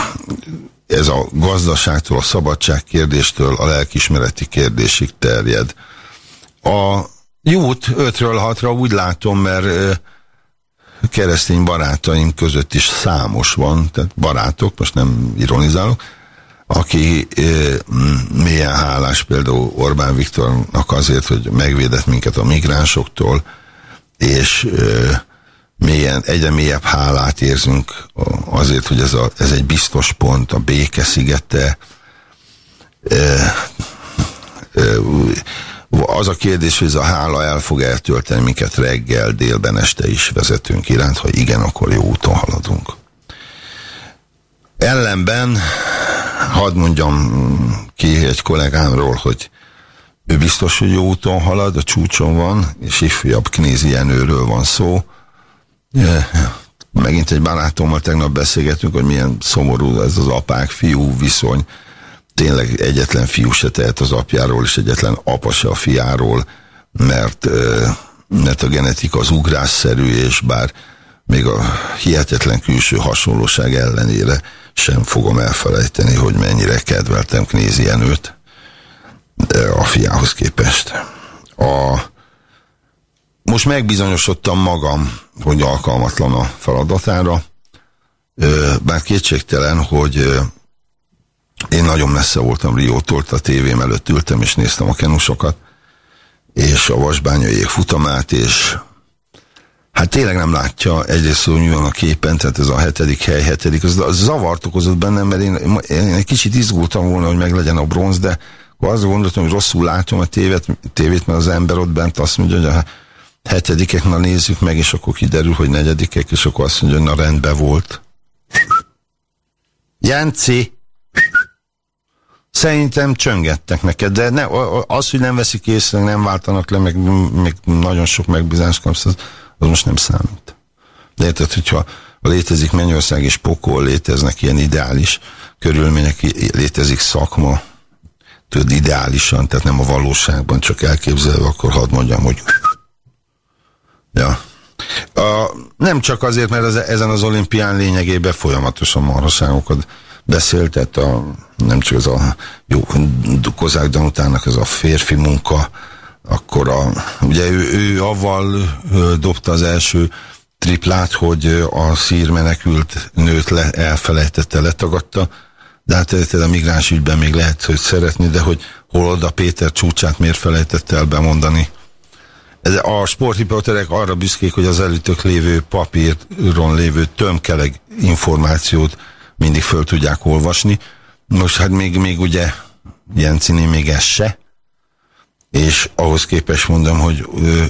Ez a gazdaságtól, a szabadság kérdéstől a lelkismereti kérdésig terjed. A Jút 5-ről 6-ra úgy látom, mert keresztény barátaim között is számos van, tehát barátok, most nem ironizálok, aki mélyen hálás például Orbán Viktornak azért, hogy megvédett minket a migránsoktól, és mélyen, egyre mélyebb hálát érzünk azért, hogy ez, a, ez egy biztos pont, a béke szigete, az a kérdés, hogy ez a hála el fog eltölteni minket reggel, délben, este is vezetünk iránt, ha igen, akkor jó úton haladunk. Ellenben, hadd mondjam ki egy kollégámról, hogy ő biztos, hogy jó úton halad, a csúcson van, és ifjabb Knézi Jenőről van szó. Megint egy barátommal tegnap beszélgetünk, hogy milyen szomorú ez az apák-fiú viszony tényleg egyetlen fiú se tehet az apjáról, és egyetlen apa se a fiáról, mert, mert a genetika az ugrásszerű, és bár még a hihetetlen külső hasonlóság ellenére sem fogom elfelejteni, hogy mennyire kedveltem Knézi Jenőt a fiához képest. A, most megbizonyosodtam magam, hogy alkalmatlan a feladatára, bár kétségtelen, hogy én nagyon messze voltam Riótól, a tévém előtt ültem, és néztem a kenusokat, és a vasbányaiék futamát, és hát tényleg nem látja egyrészt, hogy van a képen, tehát ez a hetedik hely, hetedik, az, az zavart okozott bennem, mert én, én egy kicsit izgultam volna, hogy meglegyen a bronz, de akkor azt gondoltam, hogy rosszul látom a tévét, tévét, mert az ember ott bent azt mondja, hogy a hetedikek, na nézzük meg, és akkor kiderül, hogy negyedikek, és akkor azt mondja, hogy na rendben volt. Jenci! Szerintem csöngettek neked, de ne, az, hogy nem veszik észre, nem váltanak le, meg, meg nagyon sok megbízást kapsz, az, az most nem számít. De érted, hogyha Ha létezik Mennyország és Pokol, léteznek ilyen ideális körülmények, létezik szakma, tudod, ideálisan, tehát nem a valóságban, csak elképzelve, akkor hadd mondjam, hogy ja. A, nem csak azért, mert ez, ezen az olimpián lényegében folyamatosan marhaságokat beszélt, a, nem csak ez a jó Kozák Danutának ez a férfi munka, akkor a, ugye ő, ő avval dobta az első triplát, hogy a szír menekült nőt le, elfelejtette, letagadta, de hát a migráns ügyben még lehet, hogy szeretni, de hogy hol oda Péter csúcsát miért felejtette el bemondani. Ez a sportriporterek arra büszkék, hogy az előttök lévő papíron lévő tömkeleg információt mindig föl tudják olvasni. Most hát még, még ugye Jencini még ez se, és ahhoz képest mondom, hogy ö,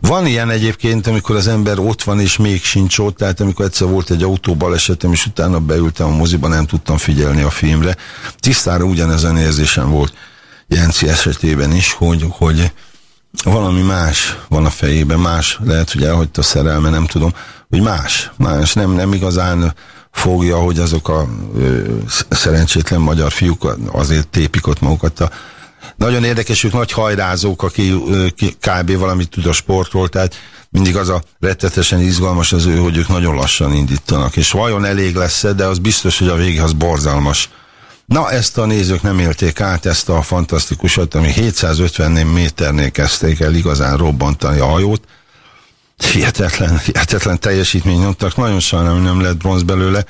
van ilyen egyébként, amikor az ember ott van, és még sincs ott, tehát amikor egyszer volt egy autóbalesetem, és utána beültem a moziba, nem tudtam figyelni a filmre. Tisztára ugyanezen érzésem volt Jenci esetében is, hogy, hogy valami más van a fejében, más, lehet, hogy elhagyta a szerelme, nem tudom, hogy más, más, nem, nem igazán fogja, hogy azok a ö, szerencsétlen magyar fiúk azért tépik ott magukat a nagyon érdekes, ők nagy hajrázók, aki kb. valamit tud a sportról, tehát mindig az a rettetesen izgalmas az ő, hogy ők nagyon lassan indítanak, és vajon elég lesz -e, de az biztos, hogy a vége az borzalmas. Na, ezt a nézők nem élték át, ezt a fantasztikusat, ami 750 méternél kezdték el igazán robbantani a hajót, hihetetlen, hihetetlen teljesítmény nyomtak, nagyon sajnálom, nem lett bronz belőle,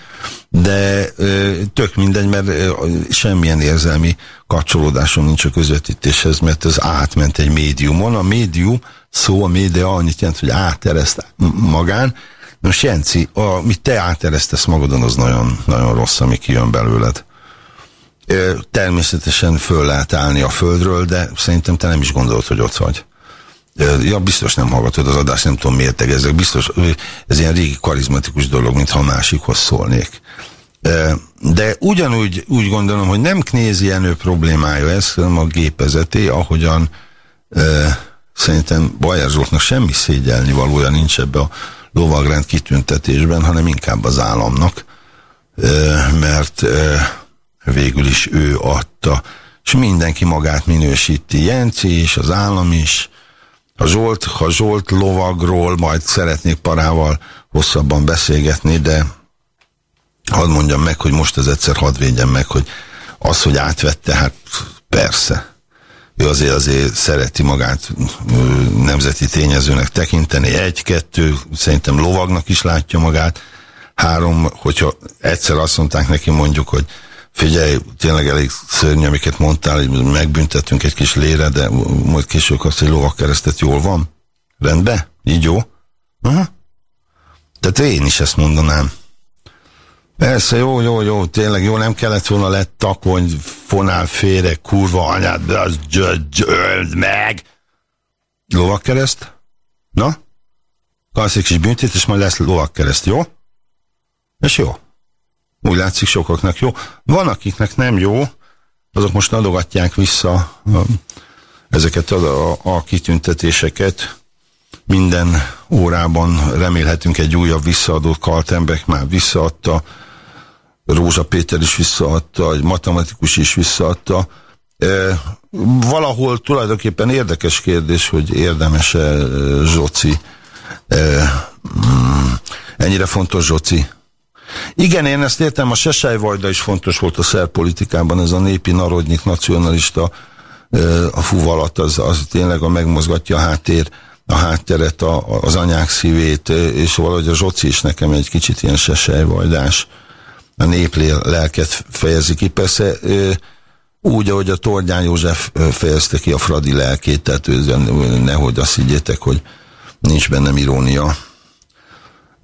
de ö, tök mindegy, mert ö, semmilyen érzelmi kapcsolódásom nincs a közvetítéshez, mert ez átment egy médiumon. A médium szó, a média annyit jelent, hogy átereszt magán. Most Jenci, amit te áteresztesz magadon, az nagyon, nagyon rossz, ami kijön belőled. Ö, természetesen föl lehet állni a földről, de szerintem te nem is gondolod, hogy ott vagy. Ja, biztos nem hallgatod az adást, nem tudom miért tegezek. Biztos, ez ilyen régi karizmatikus dolog, mintha a másikhoz szólnék. De ugyanúgy úgy gondolom, hogy nem Knézi Jenő problémája ez, hanem a gépezeté, ahogyan szerintem Bajer Zsoltnak semmi szégyelni valója nincs ebbe a lovagrend kitüntetésben, hanem inkább az államnak, mert végül is ő adta, és mindenki magát minősíti, Jenci is, az állam is, ha Zsolt, ha Zsolt lovagról majd szeretnék parával hosszabban beszélgetni, de hadd mondjam meg, hogy most ez egyszer hadd védjem meg, hogy az, hogy átvette, hát persze. Ő azért azért szereti magát nemzeti tényezőnek tekinteni. Egy-kettő, szerintem lovagnak is látja magát. Három, hogyha egyszer azt mondták neki mondjuk, hogy figyelj, tényleg elég szörny, amiket mondtál, hogy megbüntetünk egy kis lére, de majd később azt, hogy lovakkeresztet jól van. Rendben? Így jó? Aha. Tehát én is ezt mondanám. Persze, jó, jó, jó, tényleg jó, nem kellett volna lett takony, fonál félre, kurva anyád, de az öld meg! Lovakkereszt? Na? Kapsz egy kis büntet, és majd lesz lovakkereszt, jó? És jó. Úgy látszik sokaknak jó. Van, akiknek nem jó, azok most adogatják vissza ezeket a, a, a kitüntetéseket. Minden órában remélhetünk egy újabb visszaadót. Kaltenbeck már visszaadta, Rózsa Péter is visszaadta, egy matematikus is visszaadta. E, valahol tulajdonképpen érdekes kérdés, hogy érdemes-e Zsoci, e, ennyire fontos Zsoci igen, én ezt értem, a Sesej Vajda is fontos volt a szerpolitikában, ez a népi narodnyik nacionalista a fuvalat, az, az tényleg a megmozgatja a háttér, a hátteret, a, az anyák szívét, és valahogy a Zsoci is nekem egy kicsit ilyen Vajdás, a néplél lelket fejezi ki. Persze úgy, ahogy a Tordján József fejezte ki a Fradi lelkét, tehát nehogy azt higgyétek, hogy nincs bennem irónia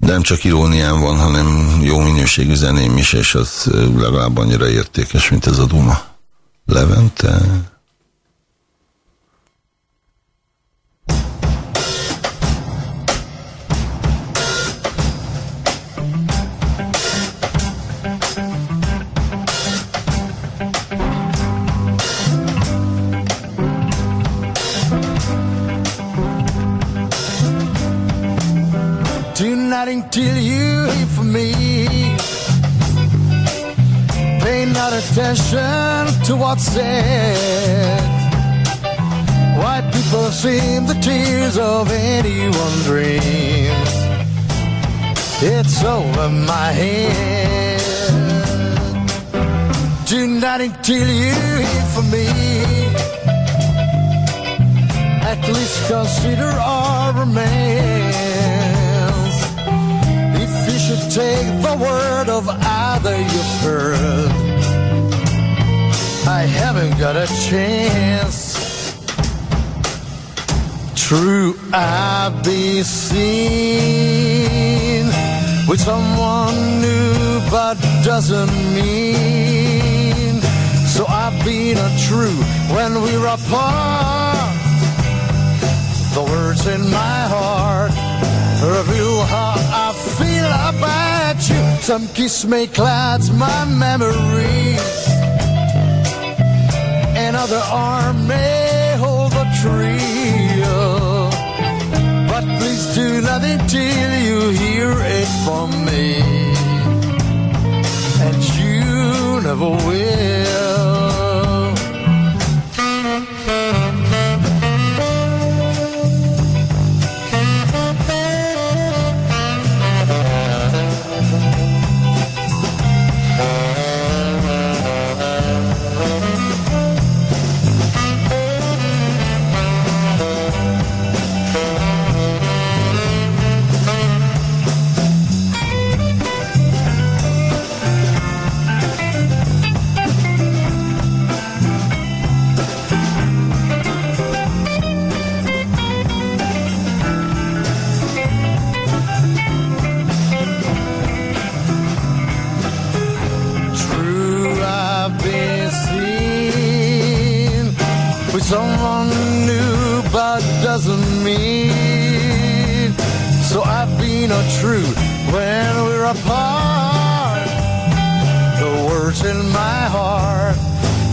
nem csak irónián van, hanem jó minőségű zeném is, és az legalább annyira értékes, mint ez a Duma. Levente... nothing till you hear from me. Pay not attention to what's said. White people seem the tears of anyone's dreams. It's over my head. Do nothing till you hear from me. At least consider our remains. Should take the word of either you've heard, I haven't got a chance. True, I've been seen with someone new, but doesn't mean. So I've been untrue when we're apart. The words in my heart reveal how Feel about you. Some kiss may clouds my memories, another arm may hold the trio. But please do nothing till you hear it from me, and you never will. Apart. The words in my heart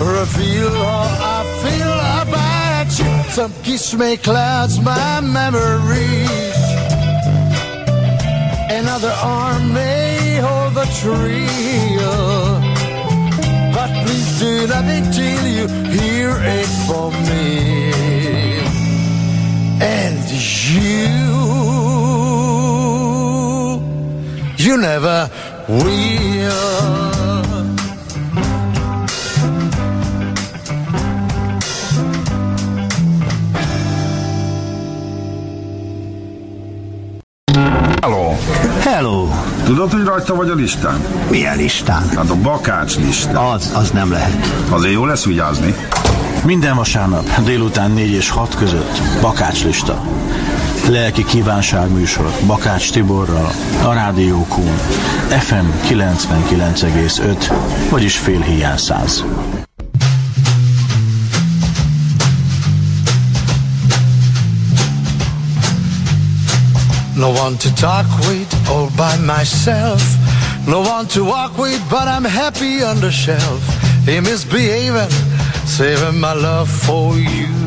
reveal how I feel about you. Some kiss may clouds my memories. Another arm may hold the trio. But please do nothing till you hear it from me. And you, you never will. Hello! Hello! Tudod, hogy rajta vagy a listán? Milyen listán? Hát a bakács lista. Az, az nem lehet. Azért jó lesz vigyázni. Minden vasárnap délután 4 és 6 között Bakács lista. Lelki kívánság műsor Bakács Tiborral, a Rádió Kún, FM 99,5, vagyis fél hiány száz. No one to talk with, all by myself. No one to walk with, but I'm happy on the shelf. He misbehaving, saving my love for you.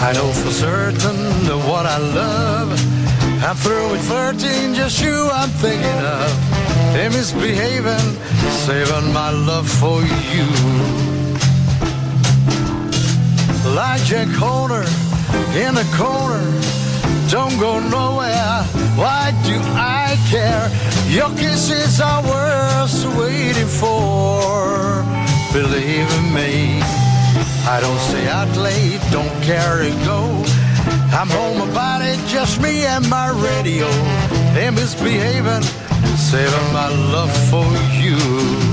I know for certain that what I love. I'm through with flirting, just you I'm thinking of. He misbehaving, saving my love for you. Like Jack Horner in the corner. Don't go nowhere. Why do I care? Your kisses are worth waiting for. Believe in me. I don't stay out late, don't care to go. I'm home about it, just me and my radio. They're misbehaving, saving my love for you.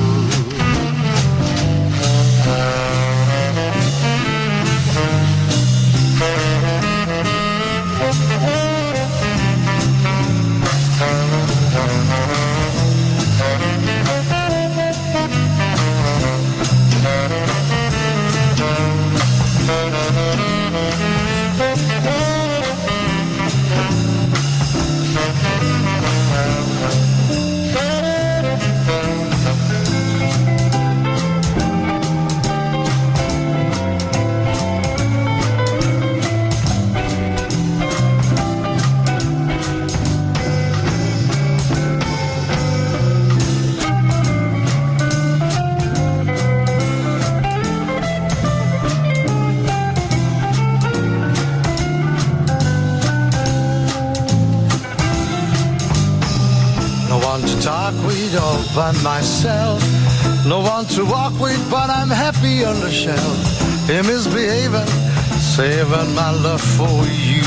All by myself. No one to walk with, but I'm happy on the shelf. Him is saving my love for you.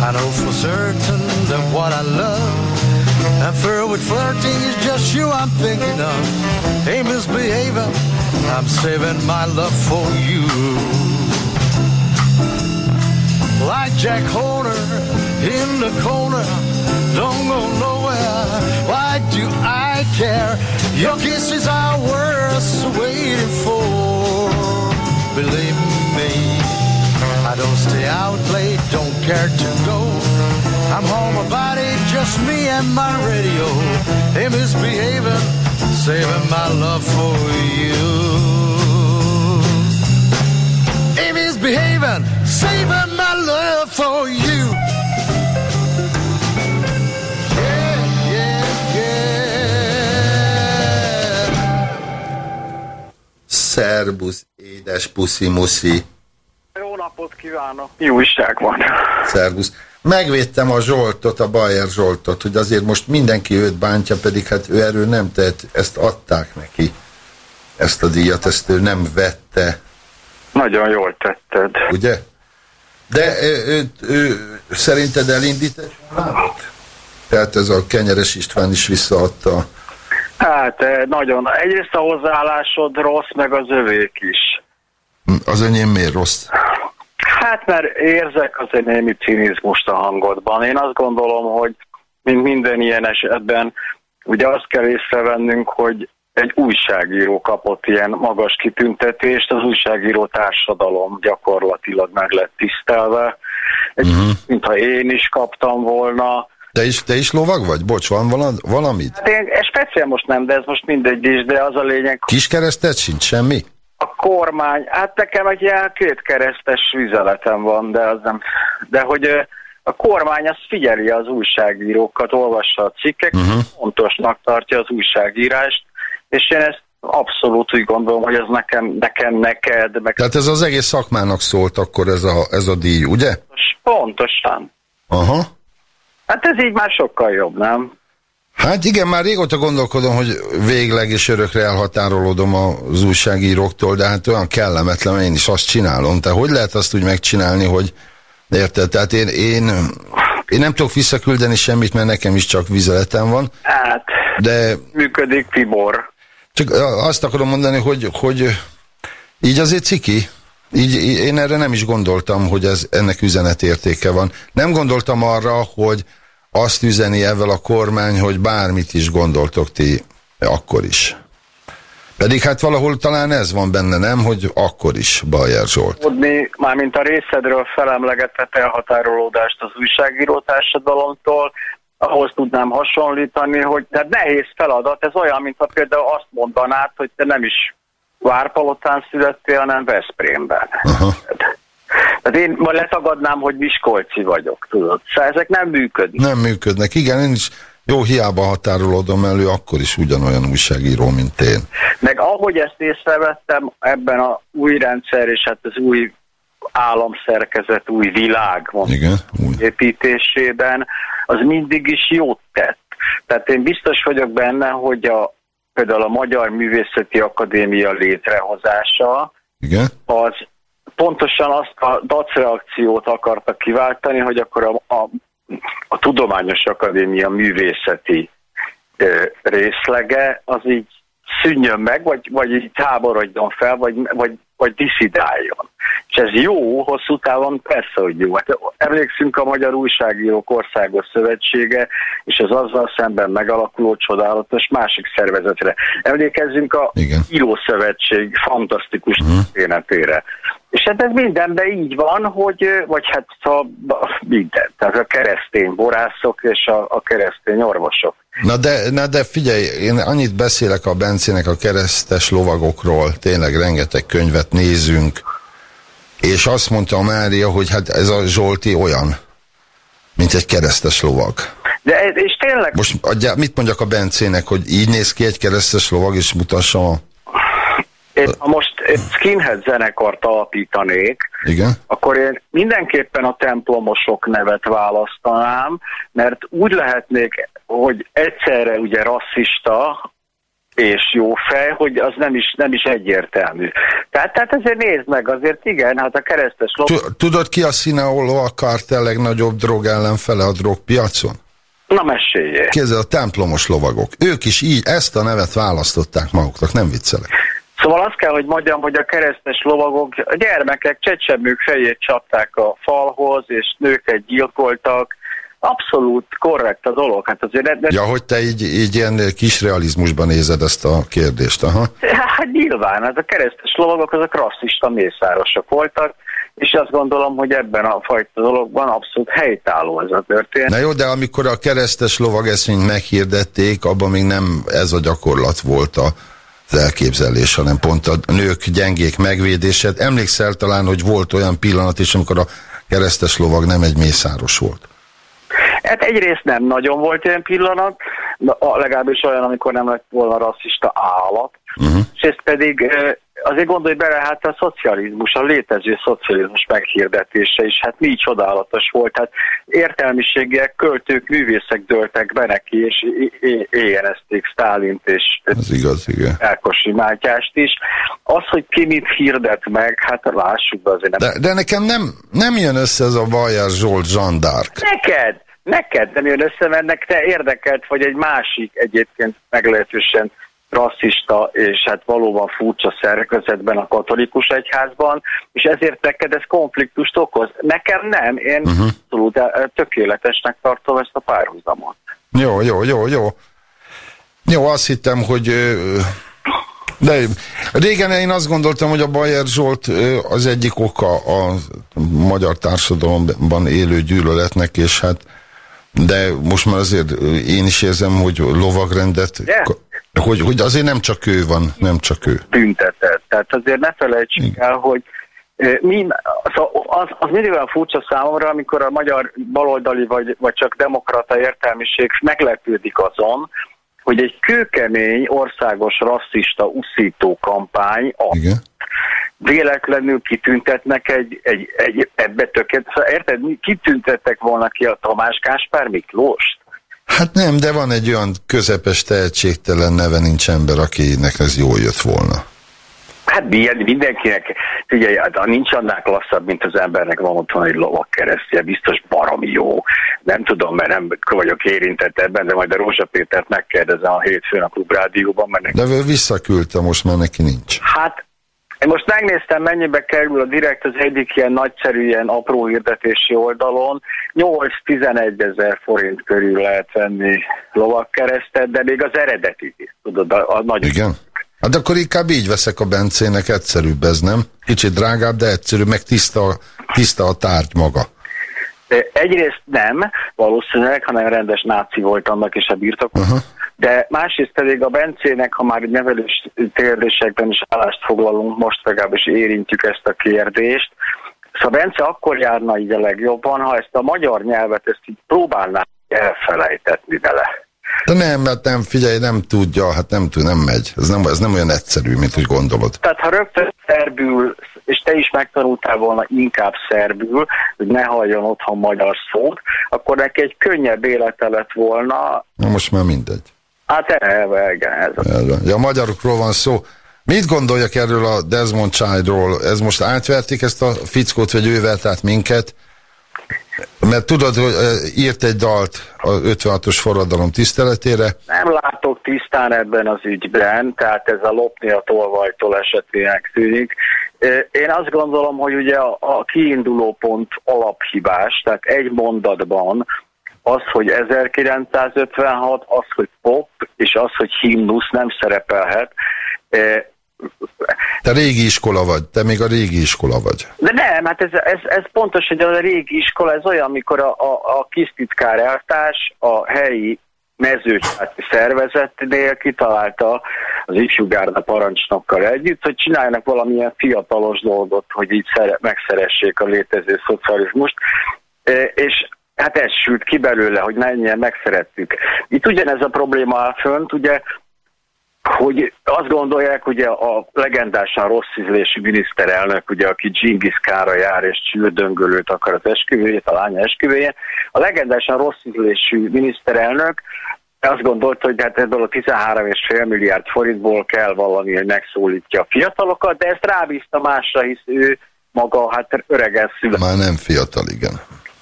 I know for certain that what I love and through with flirting is just you I'm thinking of. Hey, misbehaving, I'm saving my love for you. Like Jack Horner in the corner, don't go nowhere. Why do I care? Your kisses are worth waiting for. Believe me, I don't stay out late, don't care to go. I'm home about it, just me and my radio. Hey, misbehaving, saving my love for you. Misbehaving, saving my love for you. Szerbusz, édes puszi muszi. Jó napot kívánok! Jó újság van. Szervusz. Megvédtem a Zsoltot, a Bayer Zsoltot, hogy azért most mindenki őt bántja, pedig hát ő erről nem tett, ezt adták neki. Ezt a díjat, ezt ő nem vette, Nagyon jól tetted. ugye? De ő, ő, ő szerinted elindít egy? Tehát ez a Kenyeres István is visszaadta. Hát eh, nagyon. Egyrészt a hozzáállásod rossz, meg az övék is. Az enyém miért rossz? Hát mert érzek azért némi cinizmust a hangodban. Én azt gondolom, hogy mint minden ilyen esetben, ugye azt kell észrevennünk, hogy egy újságíró kapott ilyen magas kitüntetést, az újságíró társadalom gyakorlatilag meg lett tisztelve. Egy, uh-huh. Mintha én is kaptam volna. Te is, te is lovag vagy? Bocs, van vala- valamit? Hát én speciál most nem, de ez most mindegy is, de az a lényeg, Kiskeresztet sincs semmi? A kormány, hát nekem egy ilyen kétkeresztes vizeletem van, de az nem, de hogy a kormány azt figyeli az újságírókat, olvassa a cikkek, uh-huh. fontosnak tartja az újságírást, és én ezt abszolút úgy gondolom, hogy ez nekem, nekem neked, meg Tehát ez az egész szakmának szólt akkor ez a, ez a díj, ugye? pontosan. Aha. Hát ez így már sokkal jobb, nem? Hát igen, már régóta gondolkodom, hogy végleg és örökre elhatárolódom az újságíróktól, de hát olyan kellemetlen, én is azt csinálom. Tehát hogy lehet azt úgy megcsinálni, hogy érted? Tehát én, én, én nem tudok visszaküldeni semmit, mert nekem is csak vizeletem van, Hát, de működik Tibor. csak azt akarom mondani, hogy, hogy így azért ciki. Így, én erre nem is gondoltam, hogy ez, ennek üzenetértéke van. Nem gondoltam arra, hogy azt üzeni ezzel a kormány, hogy bármit is gondoltok ti akkor is. Pedig hát valahol talán ez van benne, nem? Hogy akkor is, Bajer Zsolt. tudni, mármint a részedről felemlegetett elhatárolódást az újságíró társadalomtól, ahhoz tudnám hasonlítani, hogy de nehéz feladat, ez olyan, mint ha például azt mondanád, hogy te nem is Várpalotán születtél, hanem Veszprémben. Aha. Tehát én ma letagadnám, hogy Miskolci vagyok, tudod. Szóval ezek nem működnek. Nem működnek. Igen, én is jó hiába határolódom elő, akkor is ugyanolyan újságíró, mint én. Meg ahogy ezt észrevettem ebben a új rendszer és hát az új államszerkezet, új világ mondjuk, Igen, úgy. építésében, az mindig is jót tett. Tehát én biztos vagyok benne, hogy a, például a Magyar Művészeti Akadémia létrehozása Igen? az pontosan azt a DAC reakciót akarta kiváltani, hogy akkor a, a, a Tudományos Akadémia művészeti ö, részlege az így szűnjön meg, vagy, vagy így táborodjon fel, vagy, vagy, vagy diszidáljon. És ez jó, hosszú távon persze, hogy jó. Hát emlékszünk a Magyar Újságírók Országos Szövetsége, és az azzal szemben megalakuló csodálatos másik szervezetre. Emlékezzünk a Igen. Írószövetség fantasztikus történetére. És hát ez mindenben így van, hogy, vagy hát a, minden. Tehát a keresztény borászok és a, a keresztény orvosok. Na de, na de figyelj, én annyit beszélek a Bencének a keresztes lovagokról, tényleg rengeteg könyvet nézünk, és azt mondta a Mária, hogy hát ez a Zsolti olyan, mint egy keresztes lovag. De ez- és tényleg Most adjál, mit mondjak a Bencének, hogy így néz ki egy keresztes lovag, és mutassam a... Én, most egy skinhead zenekart alapítanék, Igen? akkor én mindenképpen a templomosok nevet választanám, mert úgy lehetnék, hogy egyszerre ugye rasszista, és jó fej, hogy az nem is, nem is egyértelmű. Tehát, tehát ezért nézd meg, azért igen, hát a keresztes lop... Tu- Tudod ki a Sinaloa kartel legnagyobb drog ellenfele a drogpiacon? Na meséljél. Kézzel a templomos lovagok. Ők is így ezt a nevet választották maguknak, nem viccelek. Szóval azt kell, hogy mondjam, hogy a keresztes lovagok, a gyermekek, csecsemők fejét csapták a falhoz, és nőket gyilkoltak. Abszolút korrekt a dolog. Hát azért ne, Ja, hogy te így, így ilyen kis realizmusban nézed ezt a kérdést, aha. Hát nyilván, hát a keresztes lovagok azok rasszista mészárosok voltak, és azt gondolom, hogy ebben a fajta dologban abszolút helytálló ez a történet. Na jó, de amikor a keresztes lovag eszményt meghirdették, abban még nem ez a gyakorlat volt a az elképzelés, hanem pont a nők gyengék megvédését. Emlékszel talán, hogy volt olyan pillanat is, amikor a keresztes lovag nem egy mészáros volt. Hát egyrészt nem nagyon volt ilyen pillanat, legalábbis olyan, amikor nem lett volna rasszista állat. Uh-huh. És ezt pedig azért gondolj bele, hát a szocializmus, a létező szocializmus meghirdetése is, hát mi csodálatos volt. Hát értelmiségiek, költők, művészek dőltek be neki, és é- é- éjjenezték Stálint és Ez igaz, igen. Elkosi Mátyást is. Az, hogy ki mit hirdet meg, hát lássuk be azért nem. De, de nekem nem, nem jön össze ez a Bajer Zsolt Jean d'Arc. Neked, neked nem jön össze, mert te érdekelt vagy egy másik egyébként meglehetősen rasszista és hát valóban furcsa szerkezetben a katolikus egyházban, és ezért neked ez konfliktust okoz. Nekem nem, én uh-huh. abszolút tökéletesnek tartom ezt a párhuzamot. Jó, jó, jó, jó. Jó, azt hittem, hogy... De régen én azt gondoltam, hogy a Bajer Zsolt az egyik oka a magyar társadalomban élő gyűlöletnek, és hát de most már azért én is érzem, hogy lovagrendet, Yeah. Hogy, hogy azért nem csak ő van, nem csak ő. büntetett. Tehát azért ne felejtsük el, hogy eh, mi, szóval az, az mindig olyan furcsa számomra, amikor a magyar baloldali vagy, vagy csak demokrata értelmiség meglepődik azon, hogy egy kőkemény, országos, rasszista, uszító kampány a Igen? véletlenül kitüntetnek egy, egy, egy ebbe tökélet. Szóval érted, kitüntettek volna ki a Tamás Káspár Miklóst? Hát nem, de van egy olyan közepes tehetségtelen neve nincs ember, akinek ez jól jött volna. Hát milyen, mindenkinek, figyelj, hát nincs annál klasszabb, mint az embernek van otthon egy lovak keresztje, biztos baromi jó. Nem tudom, mert nem vagyok érintett ebben, de majd a Rózsa Pétert megkérdezem a hétfőn a klubrádióban, mert neki, De visszaküldte, most már neki nincs. hát én most megnéztem, mennyibe kerül a direkt az egyik ilyen nagyszerű, ilyen apró hirdetési oldalon. 8-11 ezer forint körül lehet venni lovakkeresztet, de még az eredeti, tudod, a, a nagy Igen? Hát akkor inkább így veszek a Bencének, egyszerűbb ez, nem? Kicsit drágább, de egyszerű, meg tiszta, tiszta a tárgy maga. De Egyrészt nem, valószínűleg, hanem rendes náci volt annak is a birtok. Uh-huh. De másrészt pedig a Bencének, ha már nevelés kérdésekben is állást foglalunk, most legalábbis érintjük ezt a kérdést. Szóval Bence akkor járna így a legjobban, ha ezt a magyar nyelvet, ezt így próbálná elfelejtetni vele. De nem, mert nem, figyelj, nem tudja, hát nem tud, nem megy. Ez nem, ez nem olyan egyszerű, mint hogy gondolod. Tehát ha rögtön szerbül, és te is megtanultál volna inkább szerbül, hogy ne halljon otthon magyar szót, akkor neki egy könnyebb élete lett volna. Na most már mindegy. Hát elve, igen, ez a Ez van. Ja, a magyarokról van szó. Mit gondoljak erről a Desmond Childról? Ez most átverték ezt a fickót, vagy ő vert át minket? Mert tudod, hogy ö, írt egy dalt a 56-os forradalom tiszteletére. Nem látok tisztán ebben az ügyben, tehát ez a lopni a tolvajtól esetének tűnik. Ö, Én azt gondolom, hogy ugye a, a kiinduló pont alaphibás, tehát egy mondatban az, hogy 1956, az, hogy pop, és az, hogy himnusz nem szerepelhet. Ö, Te régi iskola vagy, te még a régi iskola vagy. De nem, hát ez, ez, ez pontos, hogy a régi iskola, ez olyan, amikor a, a, a kisztitkár eltárs a helyi mezőcsáti szervezetnél kitalálta az ifjúgárda parancsnokkal együtt, hogy csináljanak valamilyen fiatalos dolgot, hogy így szere, megszeressék a létező szocializmust, E, és hát ez sült ki belőle, hogy mennyien megszerettük. Itt ugyanez a probléma áll fönt, ugye hogy azt gondolják, ugye a legendásan rossz ízlésű miniszterelnök, ugye, aki Genghis Kára jár és csürdöngölőt akar az esküvőjét, a lánya esküvőjén, a legendásan rossz ízlésű miniszterelnök azt gondolta, hogy hát ebből a 13,5 milliárd forintból kell valami, hogy megszólítja a fiatalokat, de ezt rábízta másra, hisz ő maga hát öregen született. Már nem fiatal, igen.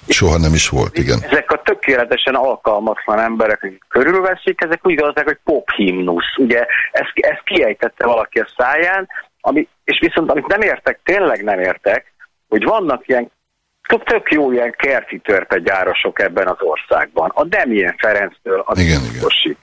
Soha nem is volt, igen. Ezek a tökéletesen alkalmatlan emberek, akik körülveszik, ezek úgy gondolják, hogy pophimnusz. Ugye ezt, ezt kiejtette valaki a száján, ami, és viszont amit nem értek, tényleg nem értek, hogy vannak ilyen tök, jó ilyen kerti törpegyárosok ebben az országban. A Demien Ferenctől a Igen, igen.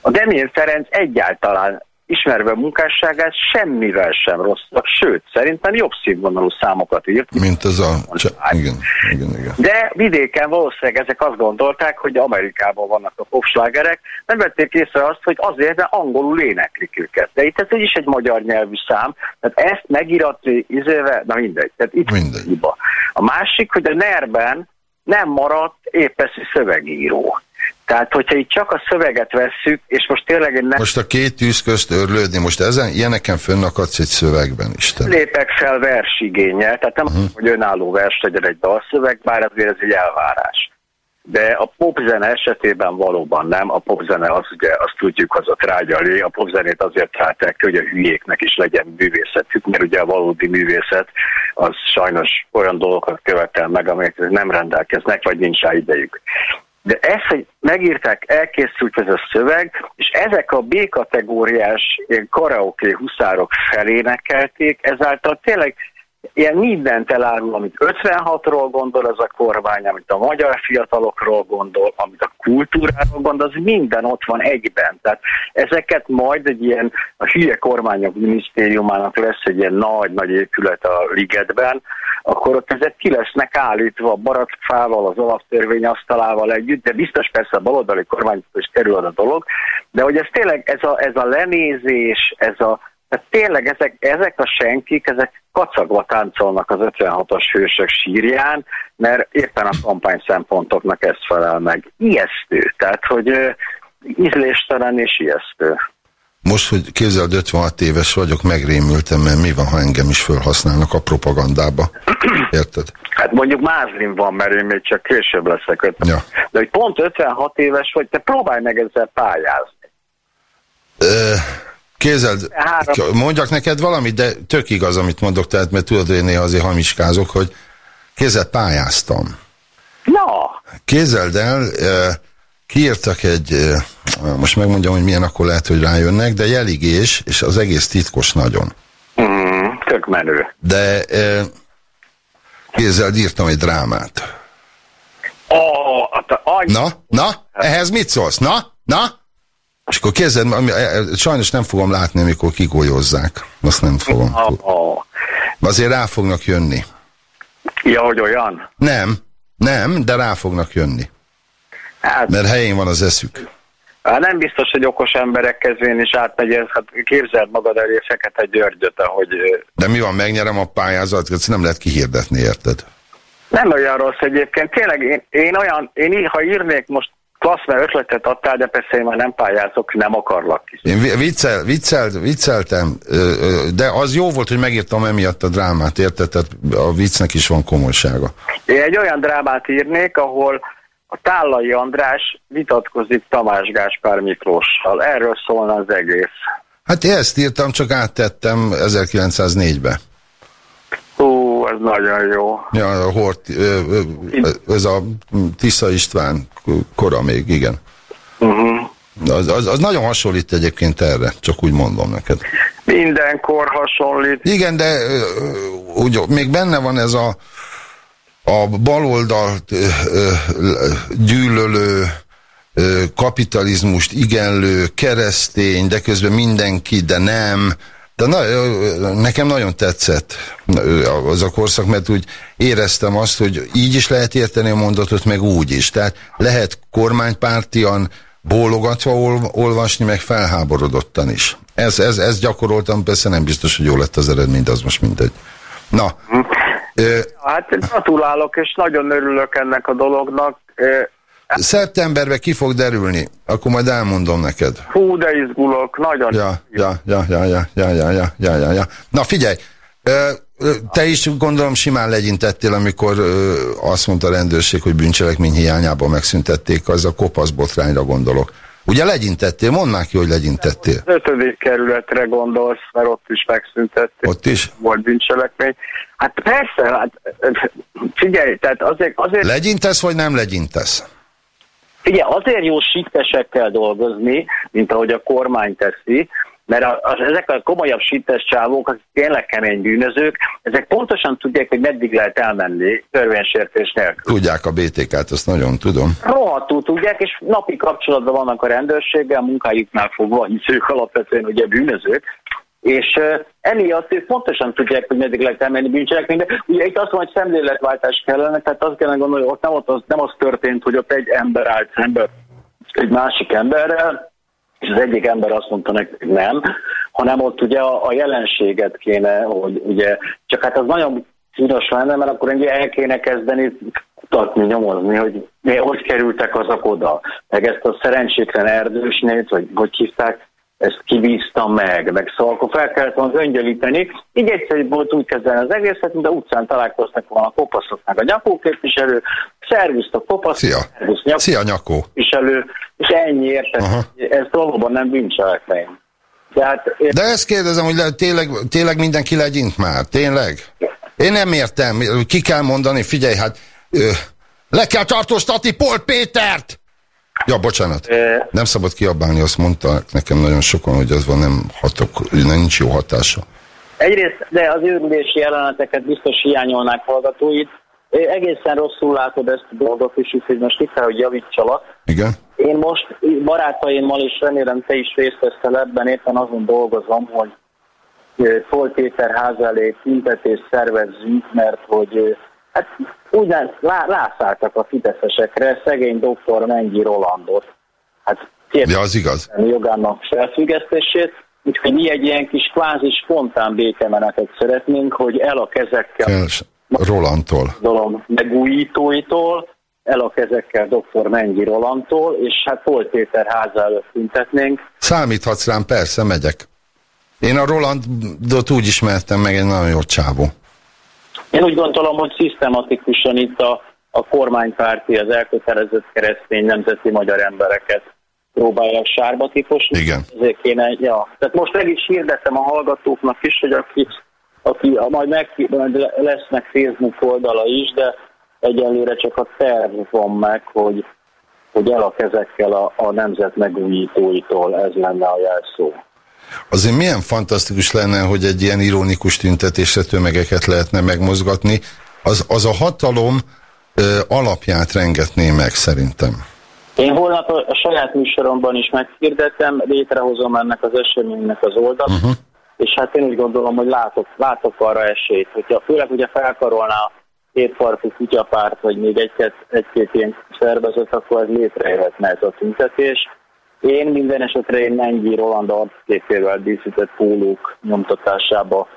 A Demien Ferenc egyáltalán ismerve a munkásságát semmivel sem rosszabb, sőt, szerintem jobb színvonalú számokat írt. Mint az a... Igen, igen, igen. De vidéken valószínűleg ezek azt gondolták, hogy Amerikában vannak a popslágerek, nem vették észre azt, hogy azért, mert angolul éneklik őket. De itt ez is egy magyar nyelvű szám, tehát ezt megiratni izéve, na mindegy, tehát itt Mindegy. hiba. A másik, hogy a NER-ben nem maradt épeszű szövegíró. Tehát, hogyha itt csak a szöveget vesszük, és most tényleg én nem Most a két tűz közt örlődni, most ezen, ilyeneken fönnakadsz egy szövegben, Isten. lépek fel versigényel, tehát nem uh-huh. hogy önálló vers legyen egy dalszöveg, bár azért ez egy elvárás. De a popzene esetében valóban nem. A popzene az ugye, azt tudjuk, az a trágyalé. A popzenét azért ki, hogy a hülyéknek is legyen művészetük, mert ugye a valódi művészet az sajnos olyan dolgokat követel meg, amelyek nem rendelkeznek, vagy nincs rá idejük. De ezt, hogy megírták, elkészült ez a szöveg, és ezek a B-kategóriás karaoke huszárok felénekelték, ezáltal tényleg ilyen mindent elárul, amit 56-ról gondol ez a kormány, amit a magyar fiatalokról gondol, amit a kultúráról gondol, az minden ott van egyben. Tehát ezeket majd egy ilyen, a hülye kormányok minisztériumának lesz egy ilyen nagy-nagy épület a ligetben, akkor ott ezek ki lesznek állítva a barackfával, az alaptörvény asztalával együtt, de biztos persze a baloldali kormánytól is kerül a dolog, de hogy ez tényleg ez a, ez a lenézés, ez a tehát tényleg ezek, ezek a senkik, ezek kacagva táncolnak az 56-os hősök sírján, mert éppen a kampány szempontoknak ezt felel meg. Ijesztő, tehát hogy ízléstelen és ijesztő. Most, hogy képzeld, 56 éves vagyok, megrémültem, mert mi van, ha engem is felhasználnak a propagandába. Érted? Hát mondjuk mázlim van, mert én még csak később leszek 50. Ja. De hogy pont 56 éves vagy, te próbálj meg ezzel pályázni. Ö, Képzeld, Három. mondjak neked valamit, de tök igaz, amit mondok, tehát mert tudod, hogy én néha azért hamiskázok, hogy képzeld, pályáztam. Na, Képzeld el, kiírtak egy, most megmondjam, hogy milyen, akkor lehet, hogy rájönnek, de jeligés, és az egész titkos nagyon. mm, tök menő. De képzeld, írtam egy drámát. Ó, hát, annyi, Na, na, ehhez mit szólsz? Na, na? És akkor ami- eh, eh, sajnos nem fogom látni, amikor kigolyozzák. Azt nem fogom. Azért rá fognak jönni. Ja, hogy olyan? Nem, nem, de rá fognak jönni. Hát, Mert helyén van az eszük. hát nem biztos, hogy okos emberek kezén is átmegy ez. Hát képzeld magad elé Fekete Györgyöt, ahogy De mi van, megnyerem a pályázatot, ezt nem lehet kihirdetni, érted? nem olyan rossz egyébként. Tényleg én, én olyan, én ha írnék most klassz, mert ötletet adtál, de persze én már nem pályázok, nem akarlak. Én vi- viccel, viccelt, vicceltem, de az jó volt, hogy megírtam emiatt a drámát, érted? Tehát a viccnek is van komolysága. Én egy olyan drámát írnék, ahol a Tállai András vitatkozik Tamás Gáspár Miklóssal. Erről szólna az egész. Hát én ezt írtam, csak áttettem 1904-be. Hú, ez nagyon jó. Ja, a Hort, ez a Tisza István kora még, igen. Uh-huh. Az, az, az nagyon hasonlít egyébként erre, csak úgy mondom neked. Mindenkor hasonlít. Igen, de úgy, még benne van ez a, a baloldalt gyűlölő, kapitalizmust igenlő, keresztény, de közben mindenki, de nem. De na, nekem nagyon tetszett az a korszak, mert úgy éreztem azt, hogy így is lehet érteni a mondatot, meg úgy is. Tehát lehet kormánypártian bólogatva ol, olvasni, meg felháborodottan is. Ez, ez, ez gyakoroltam, persze nem biztos, hogy jó lett az eredmény, de az most mindegy. Na, ö, Hát gratulálok, és nagyon örülök ennek a dolognak. Szeptemberben ki fog derülni, akkor majd elmondom neked. Hú, de izgulok, nagyon. Ja, ja, ja, ja, ja, ja, ja, ja, ja, ja, ja. Na figyelj, te is gondolom simán legyintettél, amikor azt mondta a rendőrség, hogy bűncselekmény hiányában megszüntették, az a kopasz botrányra gondolok. Ugye legyintettél? Mondd már ki, hogy legyintettél. Az ötödik kerületre gondolsz, mert ott is megszüntették. Ott is? Volt bűncselekmény. Hát persze, hát figyelj, tehát azért, azért Legyintesz, vagy nem legyintesz? Figyelj, azért jó sítesekkel dolgozni, mint ahogy a kormány teszi, mert a, az, ezek a komolyabb sítes csávók, akik tényleg kemény bűnözők, ezek pontosan tudják, hogy meddig lehet elmenni törvénysértés nélkül. Tudják a BTK-t, azt nagyon tudom. Rohadtul tudják, és napi kapcsolatban vannak a rendőrséggel, munkájuknál fogva, hisz ők alapvetően ugye bűnözők, és uh, emiatt ők pontosan tudják, hogy meddig lehet elmenni bűncselekménybe. Ugye itt azt mondom, hogy szemléletváltás kellene, tehát azt kellene gondolni, hogy ott nem, ott az, nem az történt, hogy ott egy ember állt szembe egy másik emberrel, és az egyik ember azt mondta neki, hogy nem, hanem ott ugye a, a jelenséget kéne, hogy ugye, csak hát az nagyon kínos lenne, mert akkor ugye el kéne kezdeni kutatni, nyomozni, hogy mi, hogy kerültek azok oda. Meg ezt a szerencsétlen erdősnét, vagy hogy hívták, ezt kibízta meg, meg szóval akkor fel kellett volna öngyelíteni. Így egyszerű volt úgy kezdeni az egészet, mint a utcán találkoztak volna a kopaszok meg a nyakóképviselő, szervusztok a kopasz, Szia. szervusz nyakó Szia, nyakó. képviselő, és ennyi érted, ez valóban nem bűncselekmény. De hát De ezt kérdezem, hogy le, tényleg, tényleg mindenki legyint már? Tényleg? Én nem értem. Ki kell mondani, figyelj, hát ö, le kell tartóztatni Pol Pétert! Ja, bocsánat. Nem szabad kiabálni, azt mondta nekem nagyon sokan, hogy az van nem hatok, nincs jó hatása. egyrészt, de az őrülési jeleneteket biztos hiányolnák hallgatóit. Ö, Egészen rosszul látod ezt a dolgot is, úgyhogy most itt kell, hogy javítsalak. Igen? Én most barátaimmal, és remélem te is részt veszel ebben, éppen azon dolgozom, hogy Pol Péter ház elé tüntetést szervezzünk, mert hogy hát úgy lá, lászáltak a fideszesekre szegény doktor Mennyi Rolandot. Hát Ja, az igaz. jogának felfüggesztését, úgyhogy mi egy ilyen kis kvázi spontán békemenetet szeretnénk, hogy el a kezekkel Kell, Rolandtól. dolom megújítóitól, el a kezekkel dr. Mennyi Rolandtól, és hát Pol Péter háza előtt tüntetnénk. Számíthatsz rám, persze, megyek. Én a Rolandot úgy ismertem meg, egy nagyon jó csávó. Én úgy gondolom, hogy szisztematikusan itt a, a kormánypárti, az elkötelezett keresztény nemzeti magyar embereket próbálják sárba tiposni. Igen. Ezért kéne, ja. Tehát most meg is hirdettem a hallgatóknak is, hogy aki, aki a, majd, meg, majd lesznek Facebook oldala is, de egyelőre csak a terv van meg, hogy, hogy el a kezekkel a, a nemzet megújítóitól, ez lenne a jelszó. Azért milyen fantasztikus lenne, hogy egy ilyen ironikus tüntetésre tömegeket lehetne megmozgatni. Az, az a hatalom ö, alapját rengetné meg szerintem. Én holnap a, saját műsoromban is meghirdettem, létrehozom ennek az eseménynek az oldalát, uh-huh. és hát én úgy gondolom, hogy látok, látok arra esélyt, hogyha főleg ugye felkarolná a kétfarkú kutyapárt, vagy még egy-két, egy-két ilyen szervezet, akkor létrejöhetne ez a tüntetés. Én minden esetre én Mennyi Roland arcképével díszített pólók nyomtatásába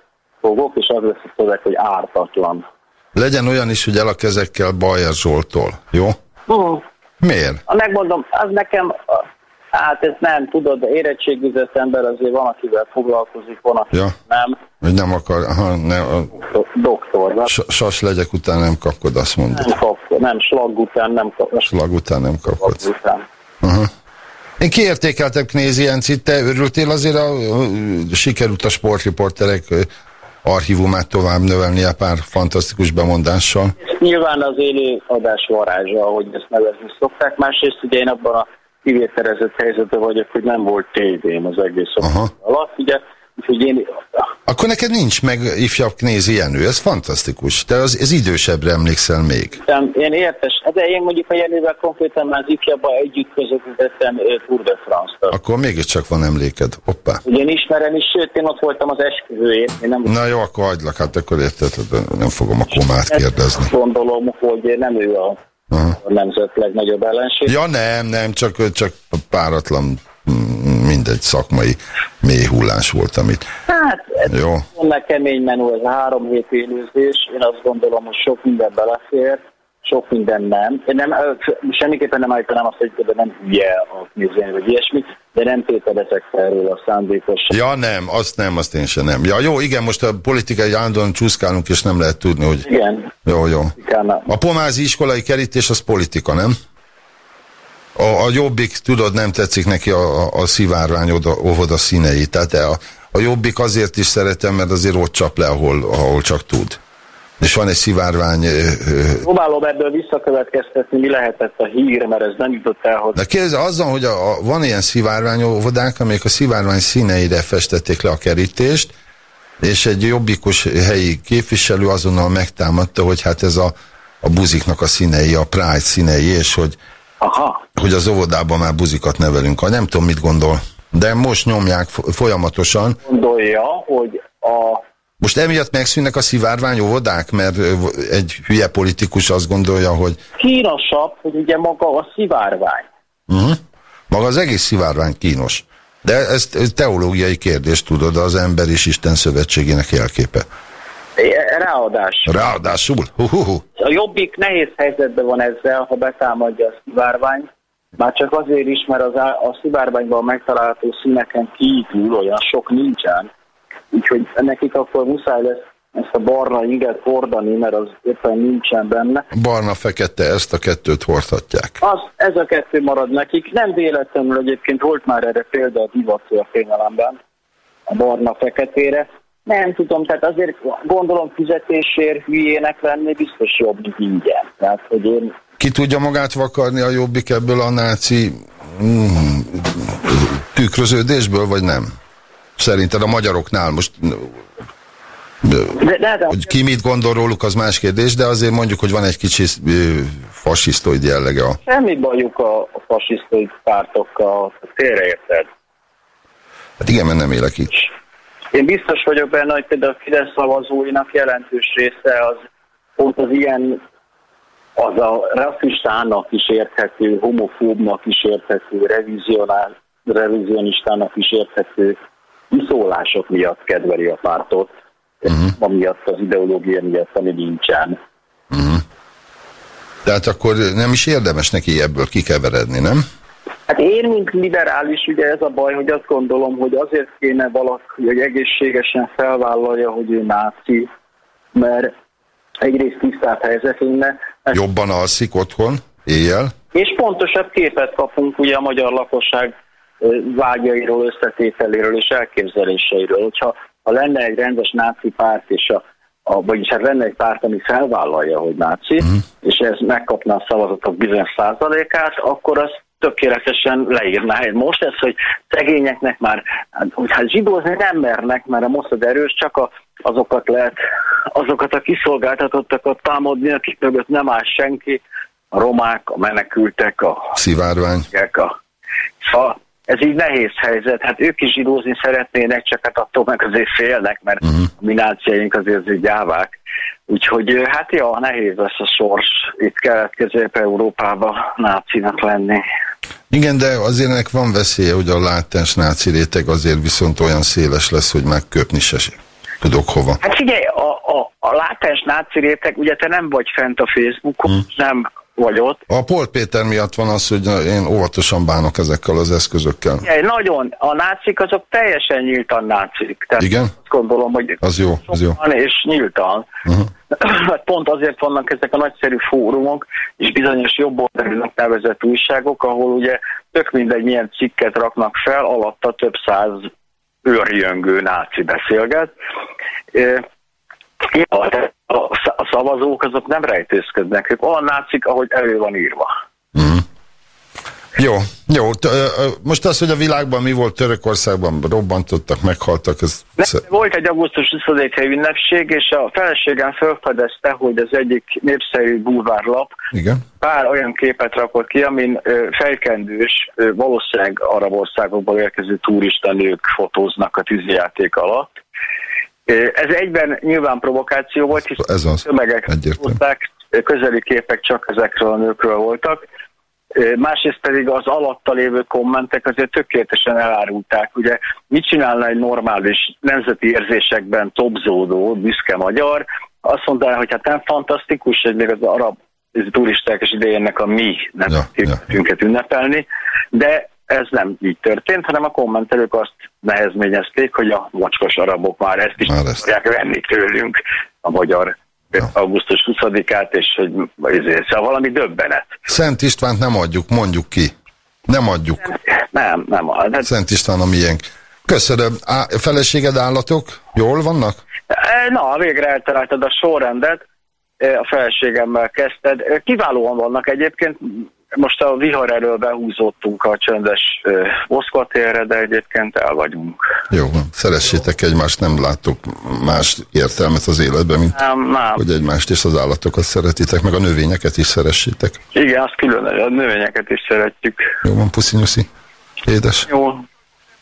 fogok, és az lesz a szöveg, hogy ártatlan. Legyen olyan is, hogy el a kezekkel Bajer Zsoltól. Jó? Uh, Miért? Ha megmondom, az nekem, hát ez nem, tudod, érettségizett ember azért van, akivel foglalkozik, van, aki Ja. nem. Hogy nem akar, aha, ne, a, Do- doktor, nem, s- sas legyek után nem kapkod, azt mondod. nem kap, nem, slag után nem kap, Slag után nem kapkod. slag után. Aha. Én kiértékeltem Knézi Jencit, te örültél azért a, a sikerült a sportriporterek archívumát tovább növelni a pár fantasztikus bemondással. Nyilván az élő adás varázsa, ahogy ezt nevezni szokták. Másrészt ugye én abban a kivételezett helyzetben vagyok, hogy nem volt tévém az egész alatt, ugye, úgyhogy én Akkor neked nincs meg ifjabb Knézi Jenő, ez fantasztikus. Te az, ez idősebbre emlékszel még. Én értes, de én mondjuk a Jenővel konkrétan már az ifjabban együtt közvetítettem Tour de France-t. Akkor mégiscsak van emléked. Hoppá. Én ismerem is, sőt, én ott voltam az esküvőjén. Én nem Na jó, akkor hagylak, hát akkor érted, hát nem fogom a komát kérdezni. gondolom, hogy nem ő a, Aha. a nemzet legnagyobb ellenség. Ja nem, nem, csak, csak páratlan, mindegy szakmai mély hullás volt, amit. Hát, ez Jó. tényleg kemény menü, ez a három hét élőzés. Én azt gondolom, hogy sok minden belefér. sok minden nem. Én nem semmiképpen nem állítanám azt, hogy nem hülye a nézni, vagy ilyesmi, de nem tételezek fel róla szándékosan. Ja nem, azt nem, azt én sem nem. Ja jó, igen, most a politikai állandóan csúszkálunk, és nem lehet tudni, hogy... Igen. Jó, jó. A pomázi iskolai kerítés az politika, nem? A, a jobbik, tudod, nem tetszik neki a, a, a szivárvány oda, óvoda színei. Tehát a, a jobbik azért is szeretem, mert azért ott csap le, ahol, ahol csak tud. És van egy szivárvány... Próbálom ebből visszakövetkeztetni, mi lehetett a hír, mert ez nem jutott el hozzá. De kérdez, azzal, hogy a, a, van ilyen szivárvány óvodák, amelyek a szivárvány színeire festették le a kerítést, és egy jobbikus helyi képviselő azonnal megtámadta, hogy hát ez a, a buziknak a színei, a Pride színei, és hogy, Aha, hogy az óvodában már buzikat nevelünk. Ha nem tudom, mit gondol. De most nyomják fo- folyamatosan. gondolja, hogy a Most emiatt megszűnnek a szivárvány óvodák, mert egy hülye politikus azt gondolja, hogy kínosabb, hogy ugye maga a szivárvány. uh-huh, maga az egész szivárvány kínos. De ez teológiai kérdés, tudod, az ember és Isten szövetségének jelképe. Ráadásul. Ráadásul, hu, hu, hu. A jobbik nehéz helyzetben van ezzel, ha betámadja a szivárvány, már csak azért is, mert az á- a szivárványban megtalálható színeken kívül olyan sok nincsen. Úgyhogy nekik akkor muszáj lesz ezt a barna inget hordani, mert az éppen nincsen benne. Barna-fekete ezt a kettőt hordhatják. Az, ez a kettő marad nekik. Nem véletlenül egyébként volt már erre példa a divat történelemben, a barna-feketére. Nem tudom, tehát azért gondolom fizetésért hülyének lenni biztos jobb, mint ingyen. Tehát, hogy én Ki tudja magát vakarni a jobbik ebből a náci mm, tükröződésből, vagy nem? Szerinted a magyaroknál most de, de, de hogy ki mit gondol róluk, az más kérdés, de azért mondjuk, hogy van egy kicsi fasisztoid jellege a... semmi bajuk a, fasisztai pártokkal, félreérted. Hát igen, mert nem élek itt. Én biztos vagyok benne, hogy például a Fidesz szavazóinak jelentős része az pont az ilyen az a rasszistának is érthető, homofóbnak is érthető, revizionistának is érthető kiszólások miatt kedveli a pártot, uh-huh. amiatt az ideológia miatt, ami nincsen. Tehát akkor nem is érdemes neki ebből kikeveredni, nem? Hát én, mint liberális, ugye ez a baj, hogy azt gondolom, hogy azért kéne valaki, hogy egészségesen felvállalja, hogy ő náci, mert egyrészt tisztább helyzet lenne, Jobban alszik otthon, éjjel. és pontosabb képet kapunk ugye a magyar lakosság vágyairól, összetételéről és elképzeléseiről. Hogyha ha lenne egy rendes náci párt, és a, a, vagyis hát lenne egy párt, ami felvállalja, hogy náci, uh-huh. és ez megkapná a szavazatok bizonyos százalékát, akkor az tökéletesen leírná. Most ez, hogy szegényeknek már, hát, hogy hát zsidózni nem mernek, mert a Mossad erős, csak a, azokat lehet, azokat a kiszolgáltatottakat támadni, akik mögött nem áll senki, a romák, a menekültek, a Szivárvány. gyerekek, a... Ez így nehéz helyzet. Hát ők is zsidózni szeretnének, csak hát attól meg azért félnek, mert uh-huh. a mi náciaink azért azért gyávák. Úgyhogy hát ja, nehéz lesz a sors itt kelet-közép-európában nácinak lenni. Igen, de azért ennek van veszélye, hogy a látás náci réteg azért viszont olyan széles lesz, hogy megköpni se tudok hova. Hát figyelj, a, a, a látás náci réteg, ugye te nem vagy fent a Facebookon, hmm. nem vagy ott. A Polt Péter miatt van az, hogy én óvatosan bánok ezekkel az eszközökkel. Figyelj, nagyon, a nácik azok teljesen nyíltan nácik. Tehát Igen? Azt gondolom, hogy Az jó, az jó. és nyíltan. Uh-huh. Hát pont azért vannak ezek a nagyszerű fórumok, és bizonyos jobboldalinak nevezett újságok, ahol ugye tök mindegy milyen cikket raknak fel, alatta több száz őrjöngő náci beszélget. Ja, a szavazók azok nem rejtőzködnek, ők olyan nácik, ahogy elő van írva. Jó, jó. Ö, most az, hogy a világban mi volt Törökországban, robbantottak, meghaltak, ez... Volt egy augusztus 21 ünnepség, és a feleségem felfedezte, hogy az egyik népszerű bulvárlap Igen? pár olyan képet rakott ki, amin fejkendős, valószínűleg arab országokból érkező turista nők fotóznak a tűzijáték alatt. Ez egyben nyilván provokáció volt, hiszen Ez az, tömegek ö, közeli képek csak ezekről a nőkről voltak. Másrészt pedig az alatta lévő kommentek azért tökéletesen elárulták. Ugye mit csinálna egy normális nemzeti érzésekben topzódó, büszke magyar? Azt mondaná, hogy hát nem fantasztikus, hogy még az arab turisták és idejönnek a mi Ja, nemzetünket ünnepelni, de ez nem így történt, hanem a kommentelők azt nehezményezték, hogy a mocskos arabok már ezt is Már ezt. akarják venni tőlünk, a magyar Ja. augusztus 20-át, és hogy ezért, szóval valami döbbenet. Szent Istvánt nem adjuk, mondjuk ki. Nem adjuk. Nem, nem. Hát, Szent István a miénk. Köszönöm. Á, feleséged állatok? Jól vannak? E, Na, végre eltaláltad a sorrendet, E, a feleségemmel kezdted. E, Kiválóan vannak egyébként, most a vihar elől behúzódtunk a csöndes Moszkva térre, de egyébként el vagyunk. Jó, szeressétek egymást, nem látok más értelmet az életben, mint Nem, nem. hogy egymást és az állatokat szeretitek, meg a növényeket is szeressétek. Igen, azt külön, a növényeket is szeretjük. Jó van, puszi nyuszi. Édes. Jó,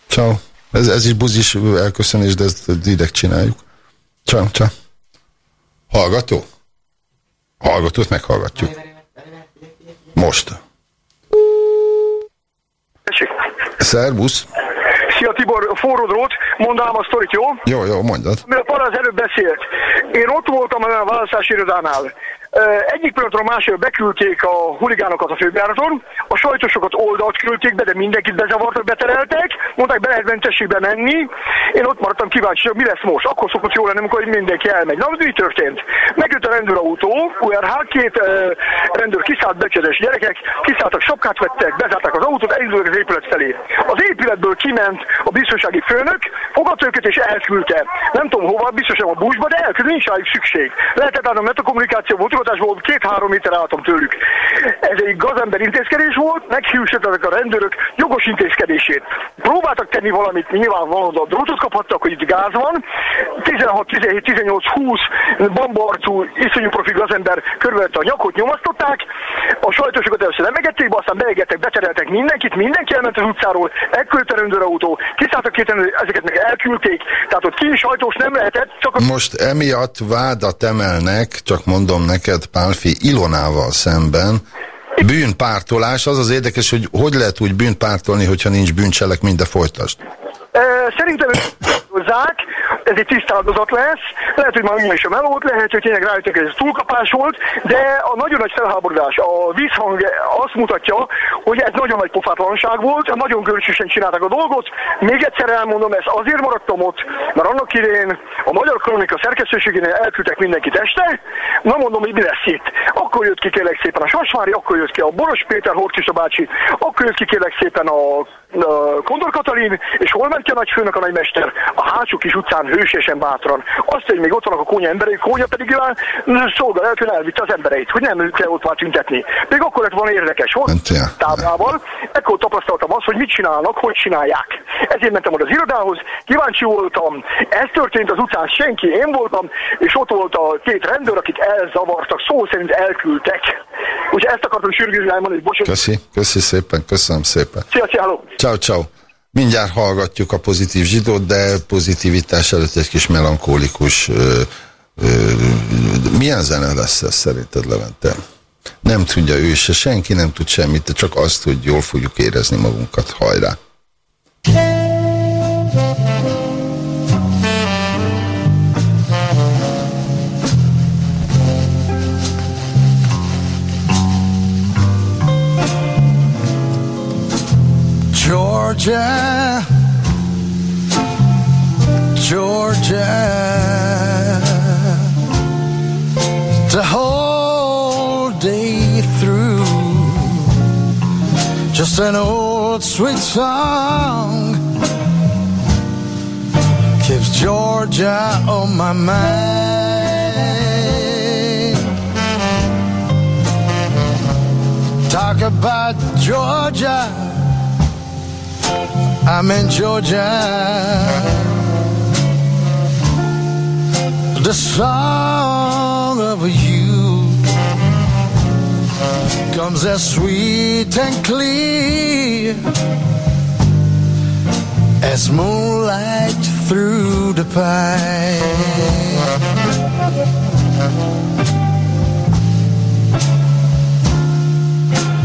Ciao. Ez, ez is buzis elköszönés, de ezt direkt csináljuk. Ciao, ciao. Hallgató? Hallgatót meghallgatjuk. Most. Szervusz. Szia Tibor, forró drót, mondanám a sztorit, jó? Jó, jó, mondjad. Mert a az előbb beszélt. Én ott voltam a választási irodánál. Egyik pillanatról másra beküldték a huligánokat a főbejáraton, a sajtosokat oldalt küldték be, de mindenkit bezavartak, betereltek, mondták, be lehet mentességbe menni. Én ott maradtam kíváncsi, hogy mi lesz most. Akkor szokott jó lenni, amikor mindenki elmegy. Na, mi történt? Megjött a rendőrautó, URH, két uh, rendőr kiszállt becsedes gyerekek, kiszálltak, sapkát vettek, bezárták az autót, elindultak az épület felé. Az épületből kiment a biztonsági főnök, fogadta őket és elküldte. Nem tudom hova, biztosan a buszba, de elküldte, nincs rájuk szükség. Lehetett állnom metakommunikáció volt, két-három méter álltam tőlük. Ez egy gazember intézkedés volt, meghűsítettek a rendőrök jogos intézkedését. Próbáltak tenni valamit, nyilvánvalóan a drótot kaphattak, hogy itt gáz van. 16, 17, 18, 20 bambarcú, iszonyú profi gazember körülvette a nyakot, nyomasztották. A sajtósokat először nem engedték be, aztán beegettek, betereltek mindenkit, mindenki elment az utcáról, elküldte a rendőrautó, kiszálltak két rendőr, ezeket meg elküldték, tehát ott ki sajtós nem lehetett, csak a Most emiatt vádat emelnek, csak mondom neked, Pálfi, Ilonával szemben, bűnpártolás, az az érdekes, hogy hogy lehet úgy bűnpártolni, hogyha nincs bűncselekmény, de folytasd. Szerintem hozzák, ez egy tiszta áldozat lesz, lehet, hogy már is a melót, lehet, hogy tényleg rájöttek, hogy ez túlkapás volt, de a nagyon nagy felháborodás, a vízhang azt mutatja, hogy ez nagyon nagy pofátlanság volt, nagyon görcsösen csinálták a dolgot. Még egyszer elmondom, ez azért maradtam ott, mert annak idején a Magyar Kronika szerkesztőségénél elküldtek mindenkit este, na mondom, hogy mi lesz itt. Akkor jött ki kérlek szépen a Sasvári, akkor jött ki a Boros Péter Hortisa bácsi, akkor jött ki kérlek szépen a, a Kondor Katalin, és hol ment ki a nagyfőnök, a nagymester? A hátsó kis utcán hősiesen bátran. Azt, hogy még ott vannak a kónya emberei, kónya pedig szolgál, el, elvitte az embereit, hogy nem kell ott már tüntetni. Még akkor lett volna érdekes, Mentél? táblával, ekkor tapasztaltam azt, hogy mit csinálnak, hogy csinálják. Ezért mentem oda az irodához, kíváncsi voltam, ez történt az utcán, senki, én voltam, és ott volt a két rendőr, akik elzavartak, szó szerint elküldtek. Úgyhogy ezt akartam sürgőzni elmondani, hogy bocsánat. Köszi, köszi szépen, köszönöm szépen. Szia, halló. Ciao, ciao. Mindjárt hallgatjuk a pozitív zsidót, de pozitivitás előtt egy kis melankólikus... Ö, ö, milyen zene lesz ez szerinted, Levente? Nem tudja ő se, senki nem tud semmit, csak azt, hogy jól fogjuk érezni magunkat. Hajrá! Georgia, Georgia, the whole day through, just an old sweet song keeps Georgia on my mind. Talk about Georgia. I'm in Georgia. The song of you comes as sweet and clear as moonlight through the pine.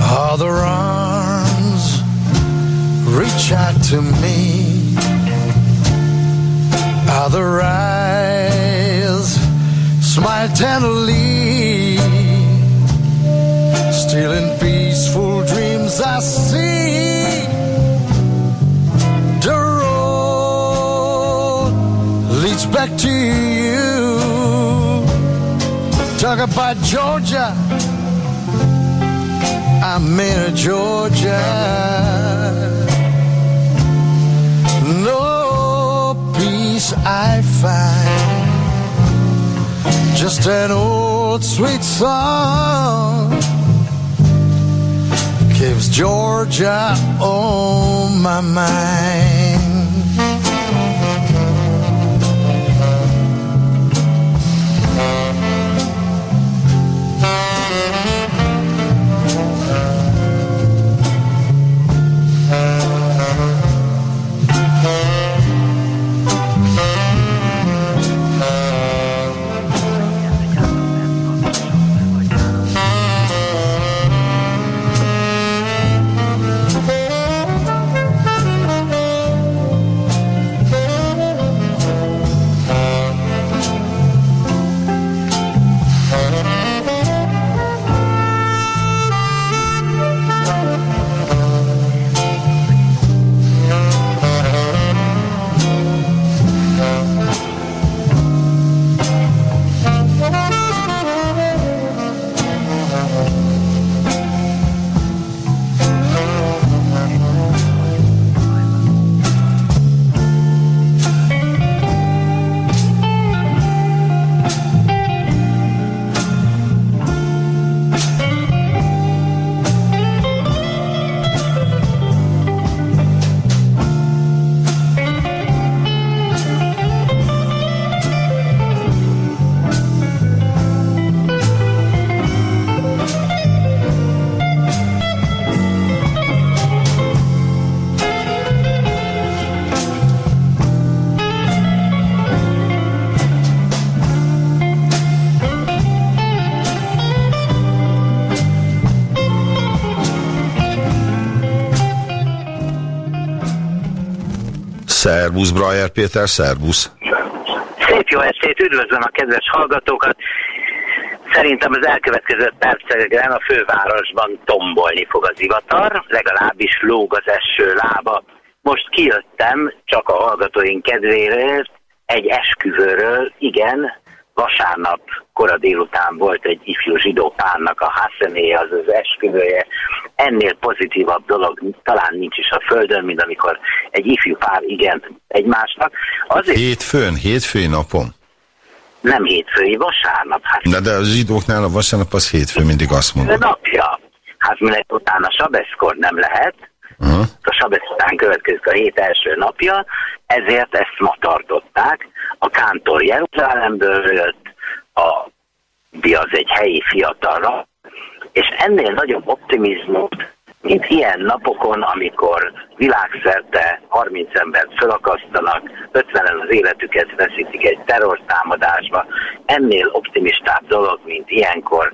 Other arms reach out to me. Other eyes smile tenderly. Still in peaceful dreams I see the road leads back to you. Talk about Georgia. I'm in Georgia. Find. Just an old sweet song keeps Georgia on my mind. Szerbusz, Brajer Péter, szerbusz. Szép jó estét, üdvözlöm a kedves hallgatókat. Szerintem az elkövetkező percekben a fővárosban tombolni fog az ivatar, legalábbis lóg az eső lába. Most kijöttem, csak a hallgatóink kedvéért, egy esküvőről, igen, vasárnap kora délután volt egy ifjú zsidó párnak a Hassené, az az esküvője. Ennél pozitívabb dolog talán nincs is a földön, mint amikor egy ifjú pár igen egymásnak. Azért... Hétfőn, hétfői napon? Nem hétfői, vasárnap. Hát... Na de a zsidóknál a vasárnap az hétfő, mindig azt mondom. Napja. Hát minek utána Sabeszkor nem lehet, uh -huh. a Sabesz után következik a hét első napja, ezért ezt ma tartották. A kántor Jeruzsálemből jött, a az egy helyi fiatalra, és ennél nagyobb optimizmus, mint ilyen napokon, amikor világszerte 30 embert felakasztanak, 50-en az életüket veszítik egy terrortámadásba, ennél optimistább dolog, mint ilyenkor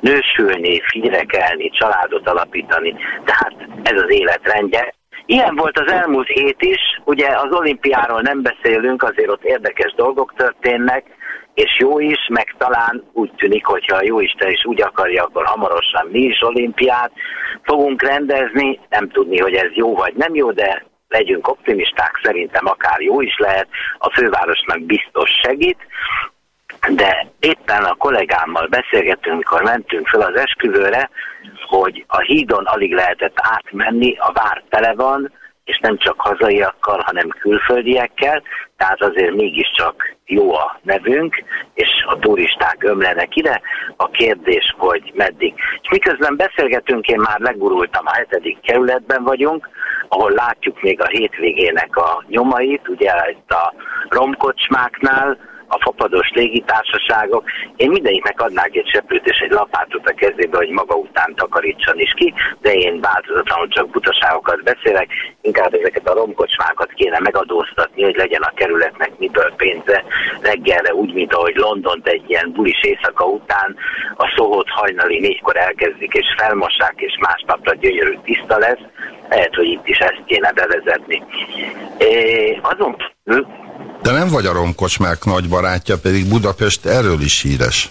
nősülni, firekelni, családot alapítani, tehát ez az életrendje. Ilyen volt az elmúlt hét is, ugye az olimpiáról nem beszélünk, azért ott érdekes dolgok történnek, és jó is, meg talán úgy tűnik, hogyha a Jóisten is úgy akarja, akkor hamarosan mi is olimpiát fogunk rendezni, nem tudni, hogy ez jó vagy nem jó, de legyünk optimisták, szerintem akár jó is lehet, a fővárosnak biztos segít, de éppen a kollégámmal beszélgettünk, amikor mentünk fel az esküvőre, hogy a hídon alig lehetett átmenni, a vár tele van, és nem csak hazaiakkal, hanem külföldiekkel, tehát azért mégiscsak jó a nevünk, és a turisták ömlenek ide. A kérdés, hogy meddig. És miközben beszélgetünk, én már legurultam, a hetedik kerületben vagyunk, ahol látjuk még a hétvégének a nyomait, ugye itt a romkocsmáknál, a fapados légitársaságok. Én mindeniknek adnák egy seprőt és egy lapátot a kezébe, hogy maga után takarítson is ki, de én változatlanul csak butaságokat beszélek, inkább ezeket a romkocsmákat kéne megadóztatni, hogy legyen a kerületnek miből pénze. Reggelre, úgy, mint ahogy Londont egy ilyen bulis éjszaka után a szóhót hajnali négykor elkezdik és felmossák, és másnapra gyönyörű tiszta lesz, lehet, hogy itt is ezt kéne bevezetni. É, azon de nem vagy a romkocsmák nagy barátja, pedig Budapest erről is híres.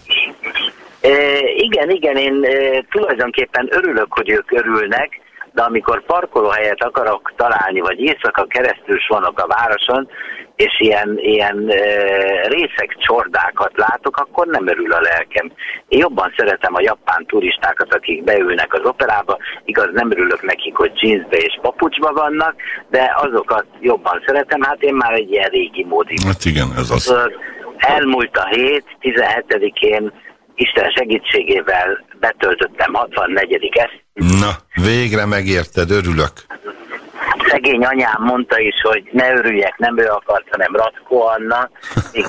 igen, igen, én tulajdonképpen örülök, hogy ők örülnek, de amikor parkolóhelyet akarok találni, vagy éjszaka keresztül vannak a városon, és ilyen, ilyen részek csordákat látok, akkor nem örül a lelkem. Én jobban szeretem a japán turistákat, akik beülnek az operába, igaz nem örülök nekik, hogy jeansbe és papucsba vannak, de azokat jobban szeretem, hát én már egy ilyen régi módi. Hát igen, ez az. Elmúlt a hét, 17-én Isten segítségével betöltöttem 64. ezt. Na, végre megérted, örülök. Szegény anyám mondta is, hogy ne örüljek, nem ő akart, hanem Ratko Anna. Még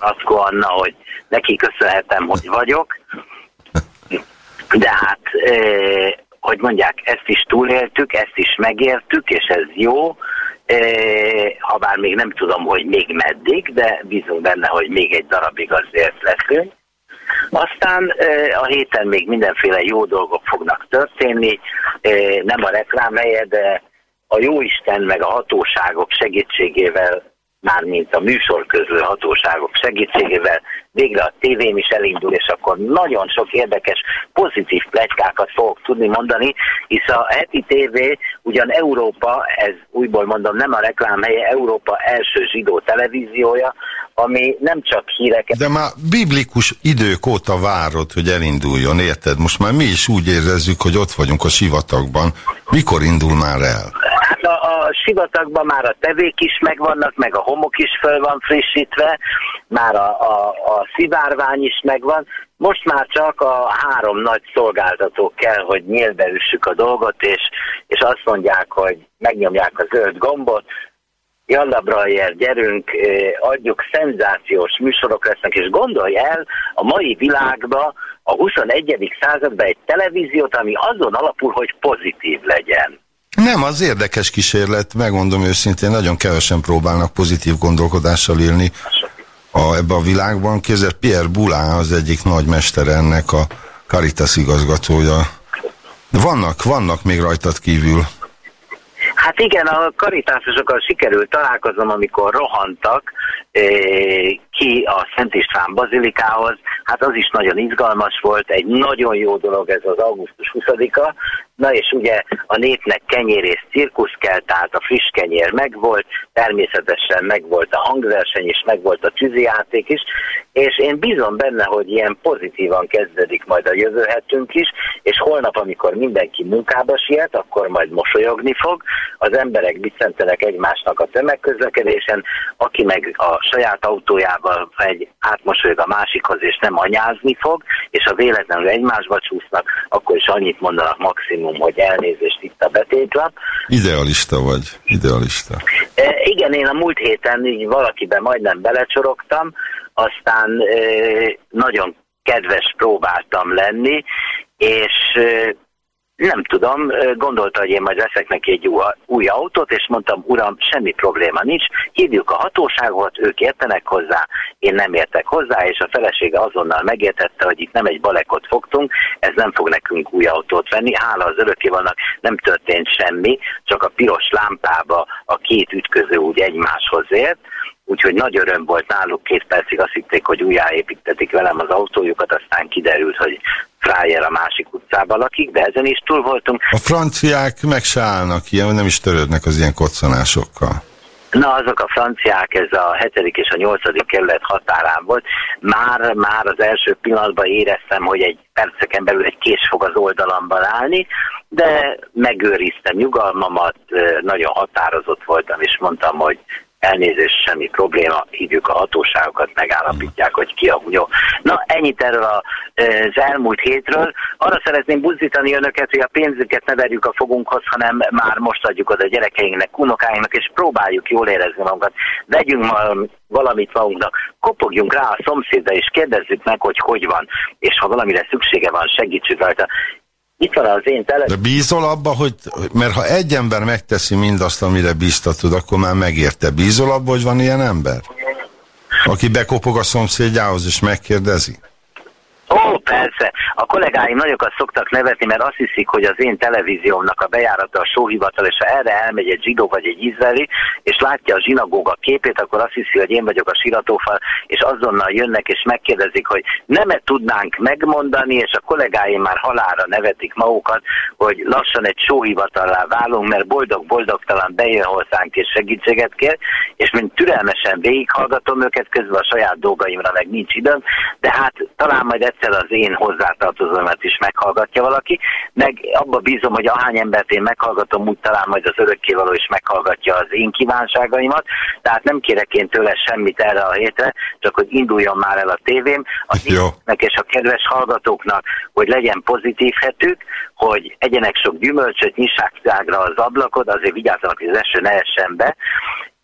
Ratko Anna, hogy neki köszönhetem, hogy vagyok. De hát, eh, hogy mondják, ezt is túléltük, ezt is megértük, és ez jó. Eh, ha bár még nem tudom, hogy még meddig, de bízunk benne, hogy még egy darabig azért leszünk. Aztán a héten még mindenféle jó dolgok fognak történni, nem a reklám helye, de a jóisten meg a hatóságok segítségével mármint a műsor közül hatóságok segítségével végre a tévém is elindul, és akkor nagyon sok érdekes, pozitív plegykákat fogok tudni mondani, hisz a heti tévé ugyan Európa, ez újból mondom, nem a reklámhelye, Európa első zsidó televíziója, ami nem csak híreket... De már biblikus idők óta várod, hogy elinduljon, érted? Most már mi is úgy érezzük, hogy ott vagyunk a sivatagban. Mikor indul már el? A, sivatagban már a tevék is megvannak, meg a homok is föl van frissítve, már a, a, a szivárvány is megvan. Most már csak a három nagy szolgáltató kell, hogy nyílbe üssük a dolgot, és, és azt mondják, hogy megnyomják a zöld gombot, Jalla Brajer, gyerünk, adjuk, szenzációs műsorok lesznek, és gondolj el a mai világba, a 21. században egy televíziót, ami azon alapul, hogy pozitív legyen. Nem, az érdekes kísérlet, megmondom őszintén, nagyon kevesen próbálnak pozitív gondolkodással élni a, ebbe a világban. Kézzel Pierre Boulin az egyik nagy mester ennek a Caritas igazgatója. Vannak, vannak még rajtad kívül. Hát igen, a karitásosokkal sikerült találkoznom, amikor rohantak eh, ki a Szent István bazilikához. Hát az is nagyon izgalmas volt, egy nagyon jó dolog ez az augusztus 20-a, Na és ugye a népnek kenyér és cirkusz kell, tehát a friss kenyér megvolt, természetesen megvolt a hangverseny is, megvolt a tűzijáték is, és én bízom benne, hogy ilyen pozitívan kezdődik majd a jövő is, és holnap, amikor mindenki munkába siet, akkor majd mosolyogni fog, az emberek bicentenek egymásnak a tömegközlekedésen, aki meg a saját autójával egy átmosolyog a másikhoz, és nem anyázni fog, és ha véletlenül egymásba csúsznak, akkor is annyit mondanak maximum, maximum, hogy elnézést itt a betétlap. Idealista vagy, idealista. E, igen, én a múlt héten így valakiben majdnem belecsorogtam, aztán e, nagyon kedves próbáltam lenni, és e, nem tudom, gondolta, hogy én majd veszek neki egy új, új autót, és mondtam, uram, semmi probléma nincs, hívjuk a hatóságot, ők értenek hozzá, én nem értek hozzá, és a felesége azonnal megértette, hogy itt nem egy balekot fogtunk, ez nem fog nekünk új autót venni, hála az vannak, nem történt semmi, csak a piros lámpába a két ütköző úgy egymáshoz ért, úgyhogy nagy öröm volt náluk, két percig azt hitték, hogy újjáépítetik velem az autójukat, aztán kiderült, hogy Frájer a másik utcában lakik, de ezen is túl voltunk. A franciák meg se állnak ilyen, nem is törődnek az ilyen koccanásokkal. Na, azok a franciák, ez a 7. és a 8. kerület határán volt. Már, már az első pillanatban éreztem, hogy egy perceken belül egy kés fog az oldalamban állni, de megőriztem nyugalmamat, nagyon határozott voltam, és mondtam, hogy elnézést, semmi probléma, hívjuk a hatóságokat, megállapítják, hogy ki a hunyó. Na, ennyit erről az elmúlt hétről. Arra szeretném buzdítani önöket, hogy a pénzüket ne verjük a fogunkhoz, hanem már most adjuk oda a gyerekeinknek, unokáinknak, és próbáljuk jól érezni magunkat. Vegyünk valamit magunknak, kopogjunk rá a szomszédra, és kérdezzük meg, hogy hogy van, és ha valamire szüksége van, segítsük rajta. Itt van az én tele... De bízol abba, hogy... Mert ha egy ember megteszi mindazt, amire bíztatod, akkor már megérte. Bízol abba, hogy van ilyen ember? Aki bekopog a szomszédjához és megkérdezi? Ó, persze. A kollégáim nagyokat szoktak nevetni, mert azt hiszik, hogy az én televíziómnak a bejárata a sóhivatal, és ha erre elmegy egy zsidó vagy egy izraeli, és látja a zsinagóga képét, akkor azt hiszi, hogy én vagyok a siratófal, és azonnal jönnek és megkérdezik, hogy nem-e tudnánk megmondani, és a kollégáim már halára nevetik magukat, hogy lassan egy sóhivatallá válunk, mert boldog-boldogtalan bejön hozzánk és segítséget kér, és mint türelmesen végighallgatom őket, közben a saját dolgaimra meg nincs időm, de hát talán majd egyszer az én hozzátartozóimat is meghallgatja valaki, meg abba bízom, hogy ahány embert én meghallgatom, úgy talán majd az örökkévaló is meghallgatja az én kívánságaimat, tehát nem kérek én tőle semmit erre a hétre, csak hogy induljon már el a tévém, a és a kedves hallgatóknak, hogy legyen pozitív hetük, hogy egyenek sok gyümölcsöt, nyissák szágra az ablakot, azért vigyázzanak, hogy az eső ne essen be,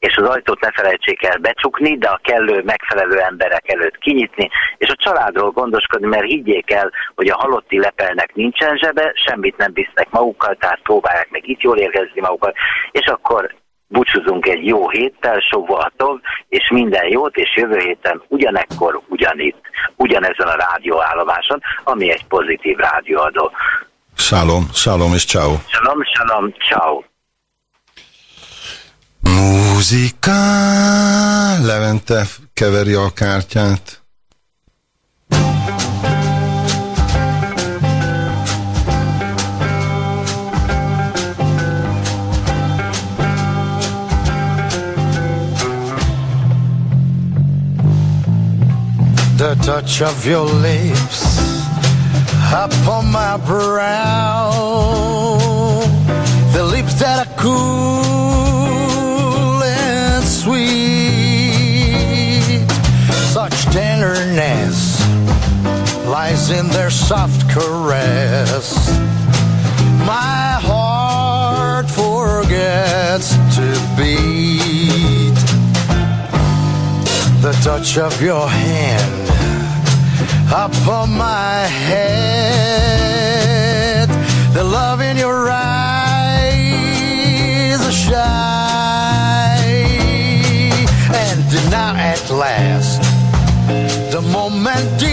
és az ajtót ne felejtsék el becsukni, de a kellő, megfelelő emberek előtt kinyitni, és a családról gondoskodni, mert higgyék el, hogy a halotti lepelnek nincsen zsebe, semmit nem visznek magukkal, tehát próbálják meg itt jól érezni magukat, és akkor búcsúzunk egy jó héttel, sovoltov, és minden jót, és jövő héten ugyanekkor, ugyanitt, ugyanezen a rádióállomáson, ami egy pozitív rádióadó. Shalom, shalom és ciao. Shalom, shalom, ciao. Muzika, Levente keveri a kártyát. The touch of your lips upon my brow, the lips that are cool tenderness lies in their soft caress. My heart forgets to beat the touch of your hand upon my head. The love in your eyes are shy. And now at last, and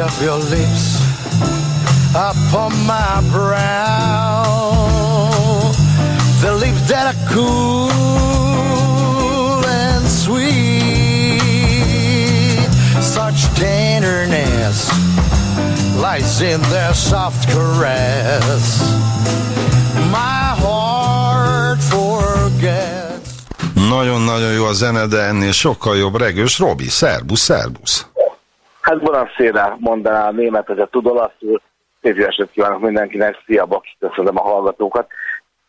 of your lips upon my brow. The lips that are cool and sweet, such tenderness lies in their soft caress. My heart forgets. Nagyon-nagyon jó a zene, de ennél sokkal jobb regős. Robi, szerbusz, szerbusz. Hát Bonaszéra mondaná a német, hogy tud olaszul. Szép jó estét kívánok mindenkinek, szia Baki, köszönöm a hallgatókat.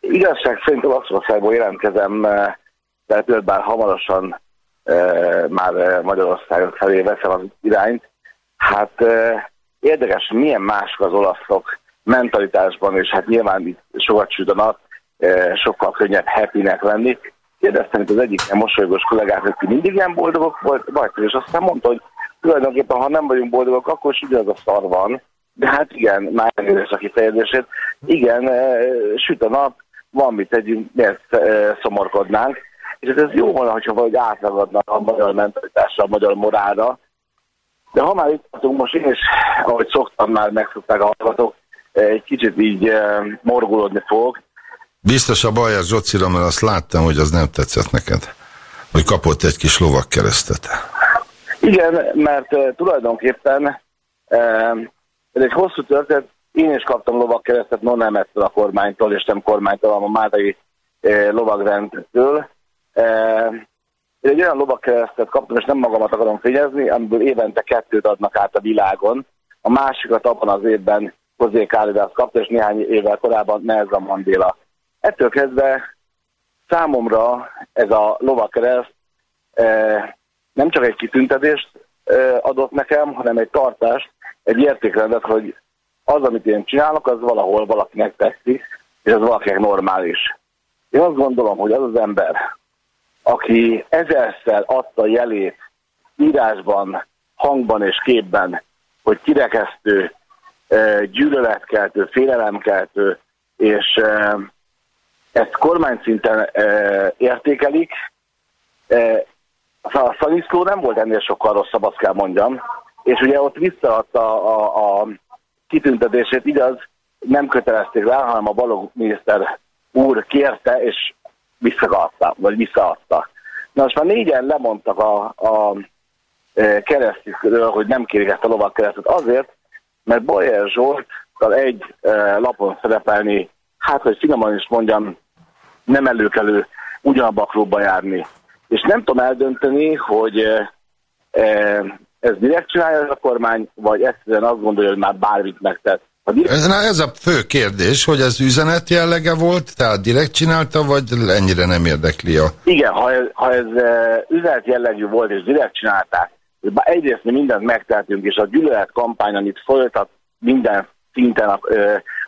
Igazság szerint Olaszországból jelentkezem, eh, tehát bár hamarosan e, már eh, Magyarország felé veszem az irányt. Hát érdekes, milyen mások az olaszok mentalitásban, és hát nyilván itt sokat e, sokkal könnyebb happynek lenni. Kérdeztem itt az egyik mosolygós kollégát, hogy mindig ilyen boldogok volt, vagy, és aztán mondta, hogy tulajdonképpen, ha nem vagyunk boldogok, akkor is ugyanaz a szar van. De hát igen, már elnézést a kifejezését. Igen, e, süt a nap, van mit tegyünk, miért e, szomorkodnánk. És ez jó volna, hogyha valahogy átragadnak a magyar mentalitásra, a magyar morálra. De ha már itt vagyunk, most én is, ahogy szoktam már, megszokták a hallgatók, e, egy kicsit így morgulódni fog. Biztos a Bajer Zsocira, mert azt láttam, hogy az nem tetszett neked. Hogy kapott egy kis lovakkeresztet. Igen, mert uh, tulajdonképpen uh, ez egy hosszú történet. Én is kaptam lovakkeresztet, no nem ettől a kormánytól, és nem kormánytól, hanem a Mádai uh, lovagrendtől. Uh, egy olyan lovakkeresztet kaptam, és nem magamat akarom fényezni, amiből évente kettőt adnak át a világon. A másikat abban az évben Hozé Kálidász kapta, és néhány évvel korábban Nelson Mandela. Ettől kezdve számomra ez a lovakereszt nem csak egy kitüntetést adott nekem, hanem egy tartást, egy értékrendet, hogy az, amit én csinálok, az valahol valakinek tetszik, és az valakinek normális. Én azt gondolom, hogy az az ember, aki ezerszer adta jelét írásban, hangban és képben, hogy kirekesztő, gyűlöletkeltő, félelemkeltő, és ezt kormány szinten értékelik, a Szaniszló nem volt ennél sokkal rosszabb, azt kell mondjam. És ugye ott visszaadta a, a kitüntetését, igaz, nem kötelezték rá, hanem a Balog miniszter úr kérte, és visszaadta, vagy visszaadta. Na most már négyen lemondtak a, a e, keresztükről, hogy nem kérik ezt a lovak keresztet. Azért, mert Boyer Zsolttal egy e, lapon szerepelni, hát hogy finoman is mondjam, nem előkelő ugyanabba a klubba járni és nem tudom eldönteni, hogy ez direkt csinálja a kormány, vagy egyszerűen azt gondolja, hogy már bármit megtett. Direkt... Na ez a fő kérdés, hogy ez üzenet jellege volt, tehát direkt csinálta, vagy ennyire nem érdekli a... Igen, ha ez, ha ez üzenet jellegű volt, és direkt csinálták, egyrészt mi mindent megtehetünk, és a gyűlölet kampány, amit folytat minden szinten,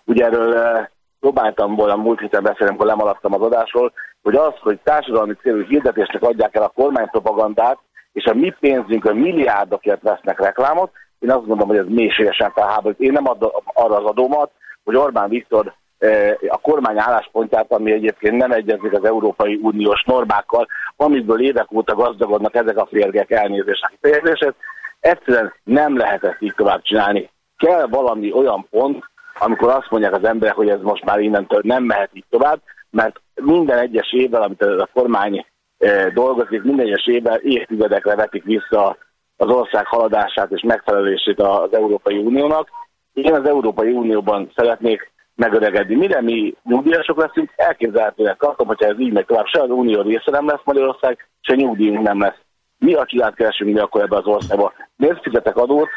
ugye erről próbáltam volna múlt héten beszélni, amikor lemaradtam az adásról, hogy az, hogy társadalmi célú hirdetésnek adják el a kormánypropagandát, és a mi pénzünkön milliárdokért vesznek reklámot, én azt gondolom, hogy ez mélységesen felháborít. Én nem adom arra az adómat, hogy Orbán Viktor eh, a kormány álláspontját, ami egyébként nem egyezik az Európai Uniós normákkal, amiből évek óta gazdagodnak ezek a férgek elnézések kifejezését, egyszerűen nem lehet ezt így tovább csinálni. Kell valami olyan pont, amikor azt mondják az emberek, hogy ez most már innentől nem mehet így tovább, mert minden egyes évvel, amit a kormány eh, dolgozik, minden egyes évvel évtizedekre vetik vissza az ország haladását és megfelelését az Európai Uniónak. Én az Európai Unióban szeretnék megöregedni. Mire mi nyugdíjasok leszünk, elképzelhetőnek tartom, hogyha ez így megy tovább, se az Unió része nem lesz Magyarország, se nyugdíjunk nem lesz. Mi a csodát keresünk mi akkor ebbe az országba? Miért fizetek adót,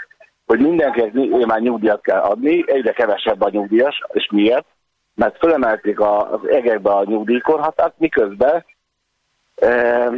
hogy mindenkinek már nyugdíjat kell adni, egyre kevesebb a nyugdíjas, és miért? mert fölemelték az egekbe a nyugdíjkorhatárt, miközben e,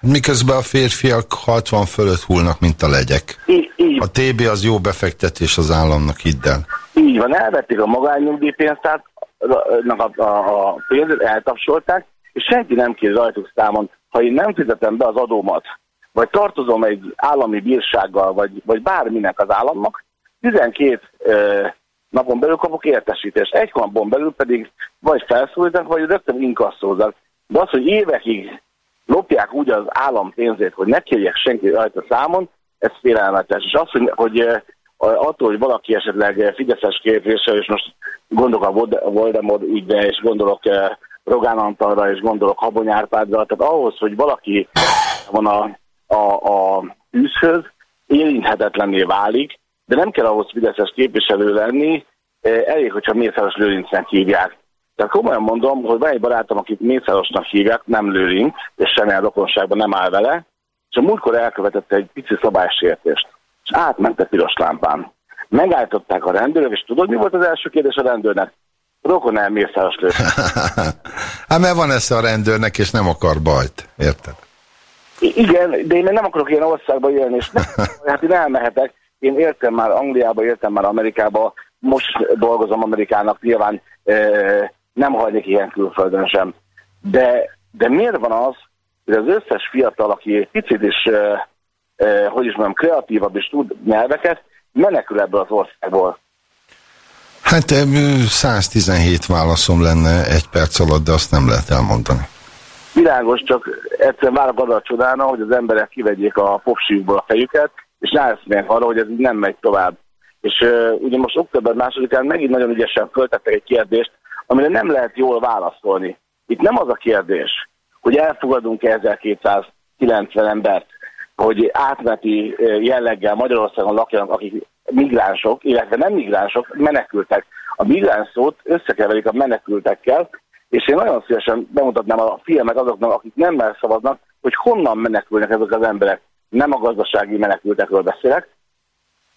Miközben a férfiak 60 fölött hullnak, mint a legyek. Így, így. A TB az jó befektetés az államnak, hidd el. Így van, elvették a magányugdíjpénztárt, a, a, a pénzet eltapsolták, és senki nem kér rajtuk számon, ha én nem fizetem be az adómat, vagy tartozom egy állami bírsággal, vagy, vagy bárminek az államnak, 12 e, napon belül kapok értesítést. Egy napon belül pedig vagy felszólítanak, vagy rögtön inkasszóznak. De az, hogy évekig lopják úgy az állam pénzét, hogy ne kérjek senki rajta számon, ez félelmetes. És az, hogy, hogy attól, hogy valaki esetleg Fideszes képviselő, és most gondolok a Voldemort ügybe, és gondolok Rogán Antalra, és gondolok Habony Árpádra, tehát ahhoz, hogy valaki van a, a, a tűzhöz, érinthetetlenné válik, de nem kell ahhoz Fideszes képviselő lenni, eh, elég, hogyha Mészáros Lőrincnek hívják. Tehát komolyan mondom, hogy van egy barátom, akit Mészárosnak hívják, nem Lőrinc, és semmilyen rokonságban nem áll vele, és a múltkor elkövetett egy pici szabálysértést. és átmentek piros lámpán. Megállították a rendőrök, és tudod, mi volt az első kérdés a rendőrnek? Rokon elmészáros lő. hát mert van ez a rendőrnek, és nem akar bajt, érted? Igen, de én nem akarok ilyen országba élni, és nem, hát én elmehetek. Én éltem már Angliába, éltem már Amerikába, most dolgozom Amerikának, nyilván e, nem hagynék ilyen külföldön sem. De, de miért van az, hogy az összes fiatal, aki egy picit is, e, e, hogy is mondjam, kreatívabb és tud nyelveket, menekül ebből az országból. Hát 117 válaszom lenne egy perc alatt, de azt nem lehet elmondani. Világos, csak egyszerűen várok arra a csodána, hogy az emberek kivegyék a popsívból a fejüket, és ráeszmélnek arra, hogy ez így nem megy tovább. És uh, ugye most október másodikán megint nagyon ügyesen föltettek egy kérdést, amire nem lehet jól válaszolni. Itt nem az a kérdés, hogy elfogadunk 1290 embert, hogy átmeti jelleggel Magyarországon lakjanak, akik migránsok, illetve nem migránsok, menekültek. A migráns szót összekeverik a menekültekkel, és én nagyon szívesen bemutatnám a filmek azoknak, akik nem szavaznak, hogy honnan menekülnek ezek az emberek. Nem a gazdasági menekültekről beszélek,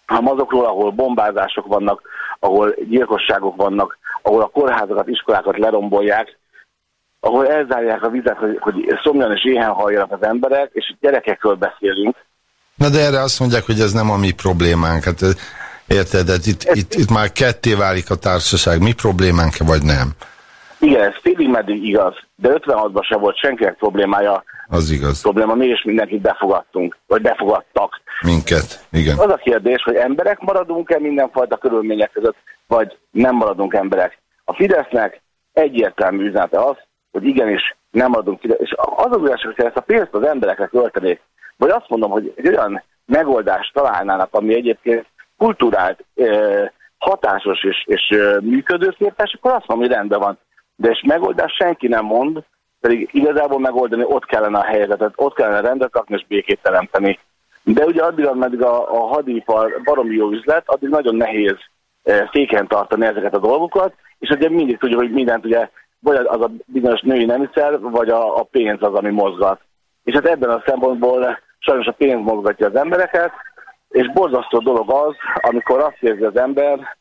hanem azokról, ahol bombázások vannak, ahol gyilkosságok vannak, ahol a kórházakat, iskolákat lerombolják, ahol elzárják a vizet, hogy, hogy szomjan és éhen halljanak az emberek, és gyerekekről beszélünk. Na de erre azt mondják, hogy ez nem a mi problémánk. Hát érted, hát itt, itt, itt már ketté válik a társaság. Mi problémánk vagy nem? Igen, ez félig meddig igaz, de 56-ban sem volt senkinek problémája. Az igaz. Probléma, mi is mindenkit befogadtunk, vagy befogadtak. Minket, igen. Az a kérdés, hogy emberek maradunk-e mindenfajta körülmények között, vagy nem maradunk emberek. A Fidesznek egyértelmű üzenete az, hogy igenis nem maradunk Fidesz. És az az igazság, hogyha ezt a pénzt az emberekre költenék, vagy azt mondom, hogy egy olyan megoldást találnának, ami egyébként kulturált, hatásos és, és működőképes, akkor azt mondom, hogy rendben van de és megoldás senki nem mond, pedig igazából megoldani ott kellene a helyzetet, ott kellene rendet rakni és békét teremteni. De ugye addig, ameddig a, a hadipar baromi jó üzlet, addig nagyon nehéz e, féken tartani ezeket a dolgokat, és ugye mindig tudjuk, hogy mindent ugye vagy az a bizonyos női nemiszer, vagy a, a pénz az, ami mozgat. És hát ebben a szempontból sajnos a pénz mozgatja az embereket, és borzasztó dolog az, amikor azt érzi az ember,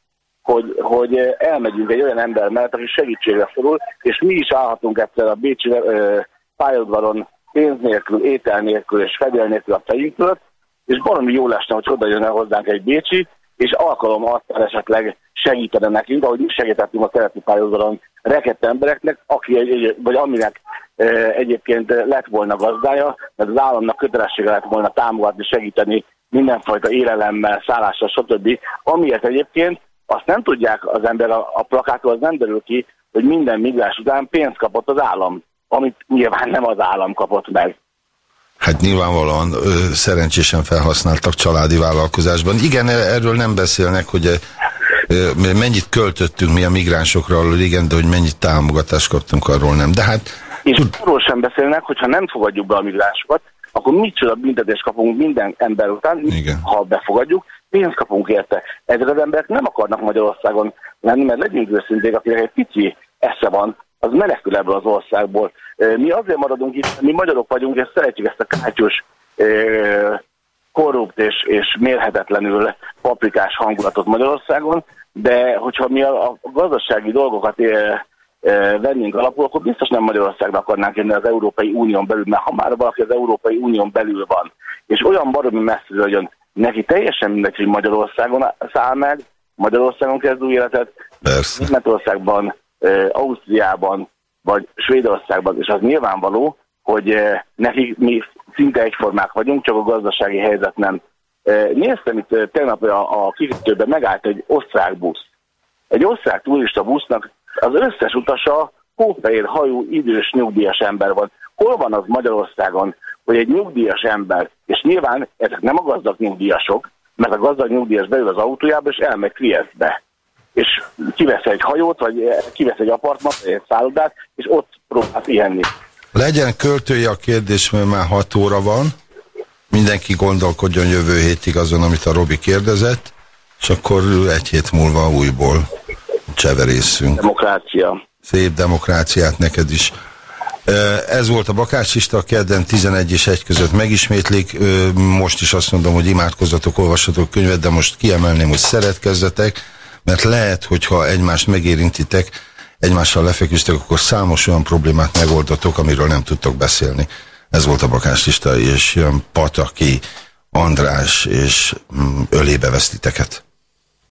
hogy, hogy elmegyünk egy olyan ember mellett, aki segítségre szorul, és mi is állhatunk egyszer a Bécsi pályaudvaron pénz nélkül, étel nélkül és fedél nélkül a fejünkről, és valami jó lesne, hogy oda jönne hozzánk egy Bécsi, és alkalom azt esetleg segítene nekünk, ahogy mi segítettünk a keleti pályaudvaron rekett embereknek, aki egy, vagy aminek e, egyébként lett volna gazdája, mert az államnak kötelessége lett volna támogatni, segíteni mindenfajta élelemmel, szállással, stb. Amiért egyébként azt nem tudják az ember, a, a plakától az nem derül ki, hogy minden migráns után pénzt kapott az állam, amit nyilván nem az állam kapott meg. Hát nyilvánvalóan ö, szerencsésen felhasználtak családi vállalkozásban. Igen, erről nem beszélnek, hogy ö, mennyit költöttünk mi a migránsokra, igen, de hogy mennyit támogatást kaptunk, arról nem. De hát... És arról sem beszélnek, hogyha nem fogadjuk be a migránsokat, akkor micsoda büntetést kapunk minden ember után, Igen. ha befogadjuk, pénzt kapunk érte. Ezek az emberek nem akarnak Magyarországon lenni, mert legyünk őszinték, akinek egy pici esze van, az menekül ebből az országból. Mi azért maradunk itt, mi magyarok vagyunk, és szeretjük ezt a kátyos, korrupt és, és mérhetetlenül paprikás hangulatot Magyarországon, de hogyha mi a, a gazdasági dolgokat vennénk alapul, akkor biztos nem Magyarországra akarnánk jönni az Európai Unión belül, mert ha már valaki az Európai Unión belül van, és olyan baromi messzire jön, neki teljesen mindegy, hogy Magyarországon száll meg, Magyarországon kezd új életet, Persze. Németországban, Ausztriában, vagy Svédországban, és az nyilvánvaló, hogy nekik mi szinte egyformák vagyunk, csak a gazdasági helyzet nem. Néztem itt tegnap a, a kikötőben megállt egy osztrák busz. Egy osztrák turista busznak az összes utasa hófehér hajú, idős, nyugdíjas ember van. Hol van az Magyarországon, hogy egy nyugdíjas ember, és nyilván ezek nem a gazdag nyugdíjasok, mert a gazdag nyugdíjas beül az autójába, és elmegy Triestbe. És kivesz egy hajót, vagy kivesz egy apartmat, vagy egy szállodát, és ott próbál pihenni. Legyen költője a kérdés, mert már 6 óra van. Mindenki gondolkodjon jövő hétig azon, amit a Robi kérdezett, és akkor egy hét múlva újból cseverészünk. Demokrácia. Szép demokráciát neked is. Ez volt a Bakácsista, kedden 11 és 1 között megismétlik. Most is azt mondom, hogy imádkozzatok, olvassatok könyvet, de most kiemelném, hogy szeretkezzetek, mert lehet, hogyha egymást megérintitek, egymással lefeküztek, akkor számos olyan problémát megoldatok, amiről nem tudtok beszélni. Ez volt a Bakácsista, és jön Pataki, András, és mm, ölébe vesztiteket.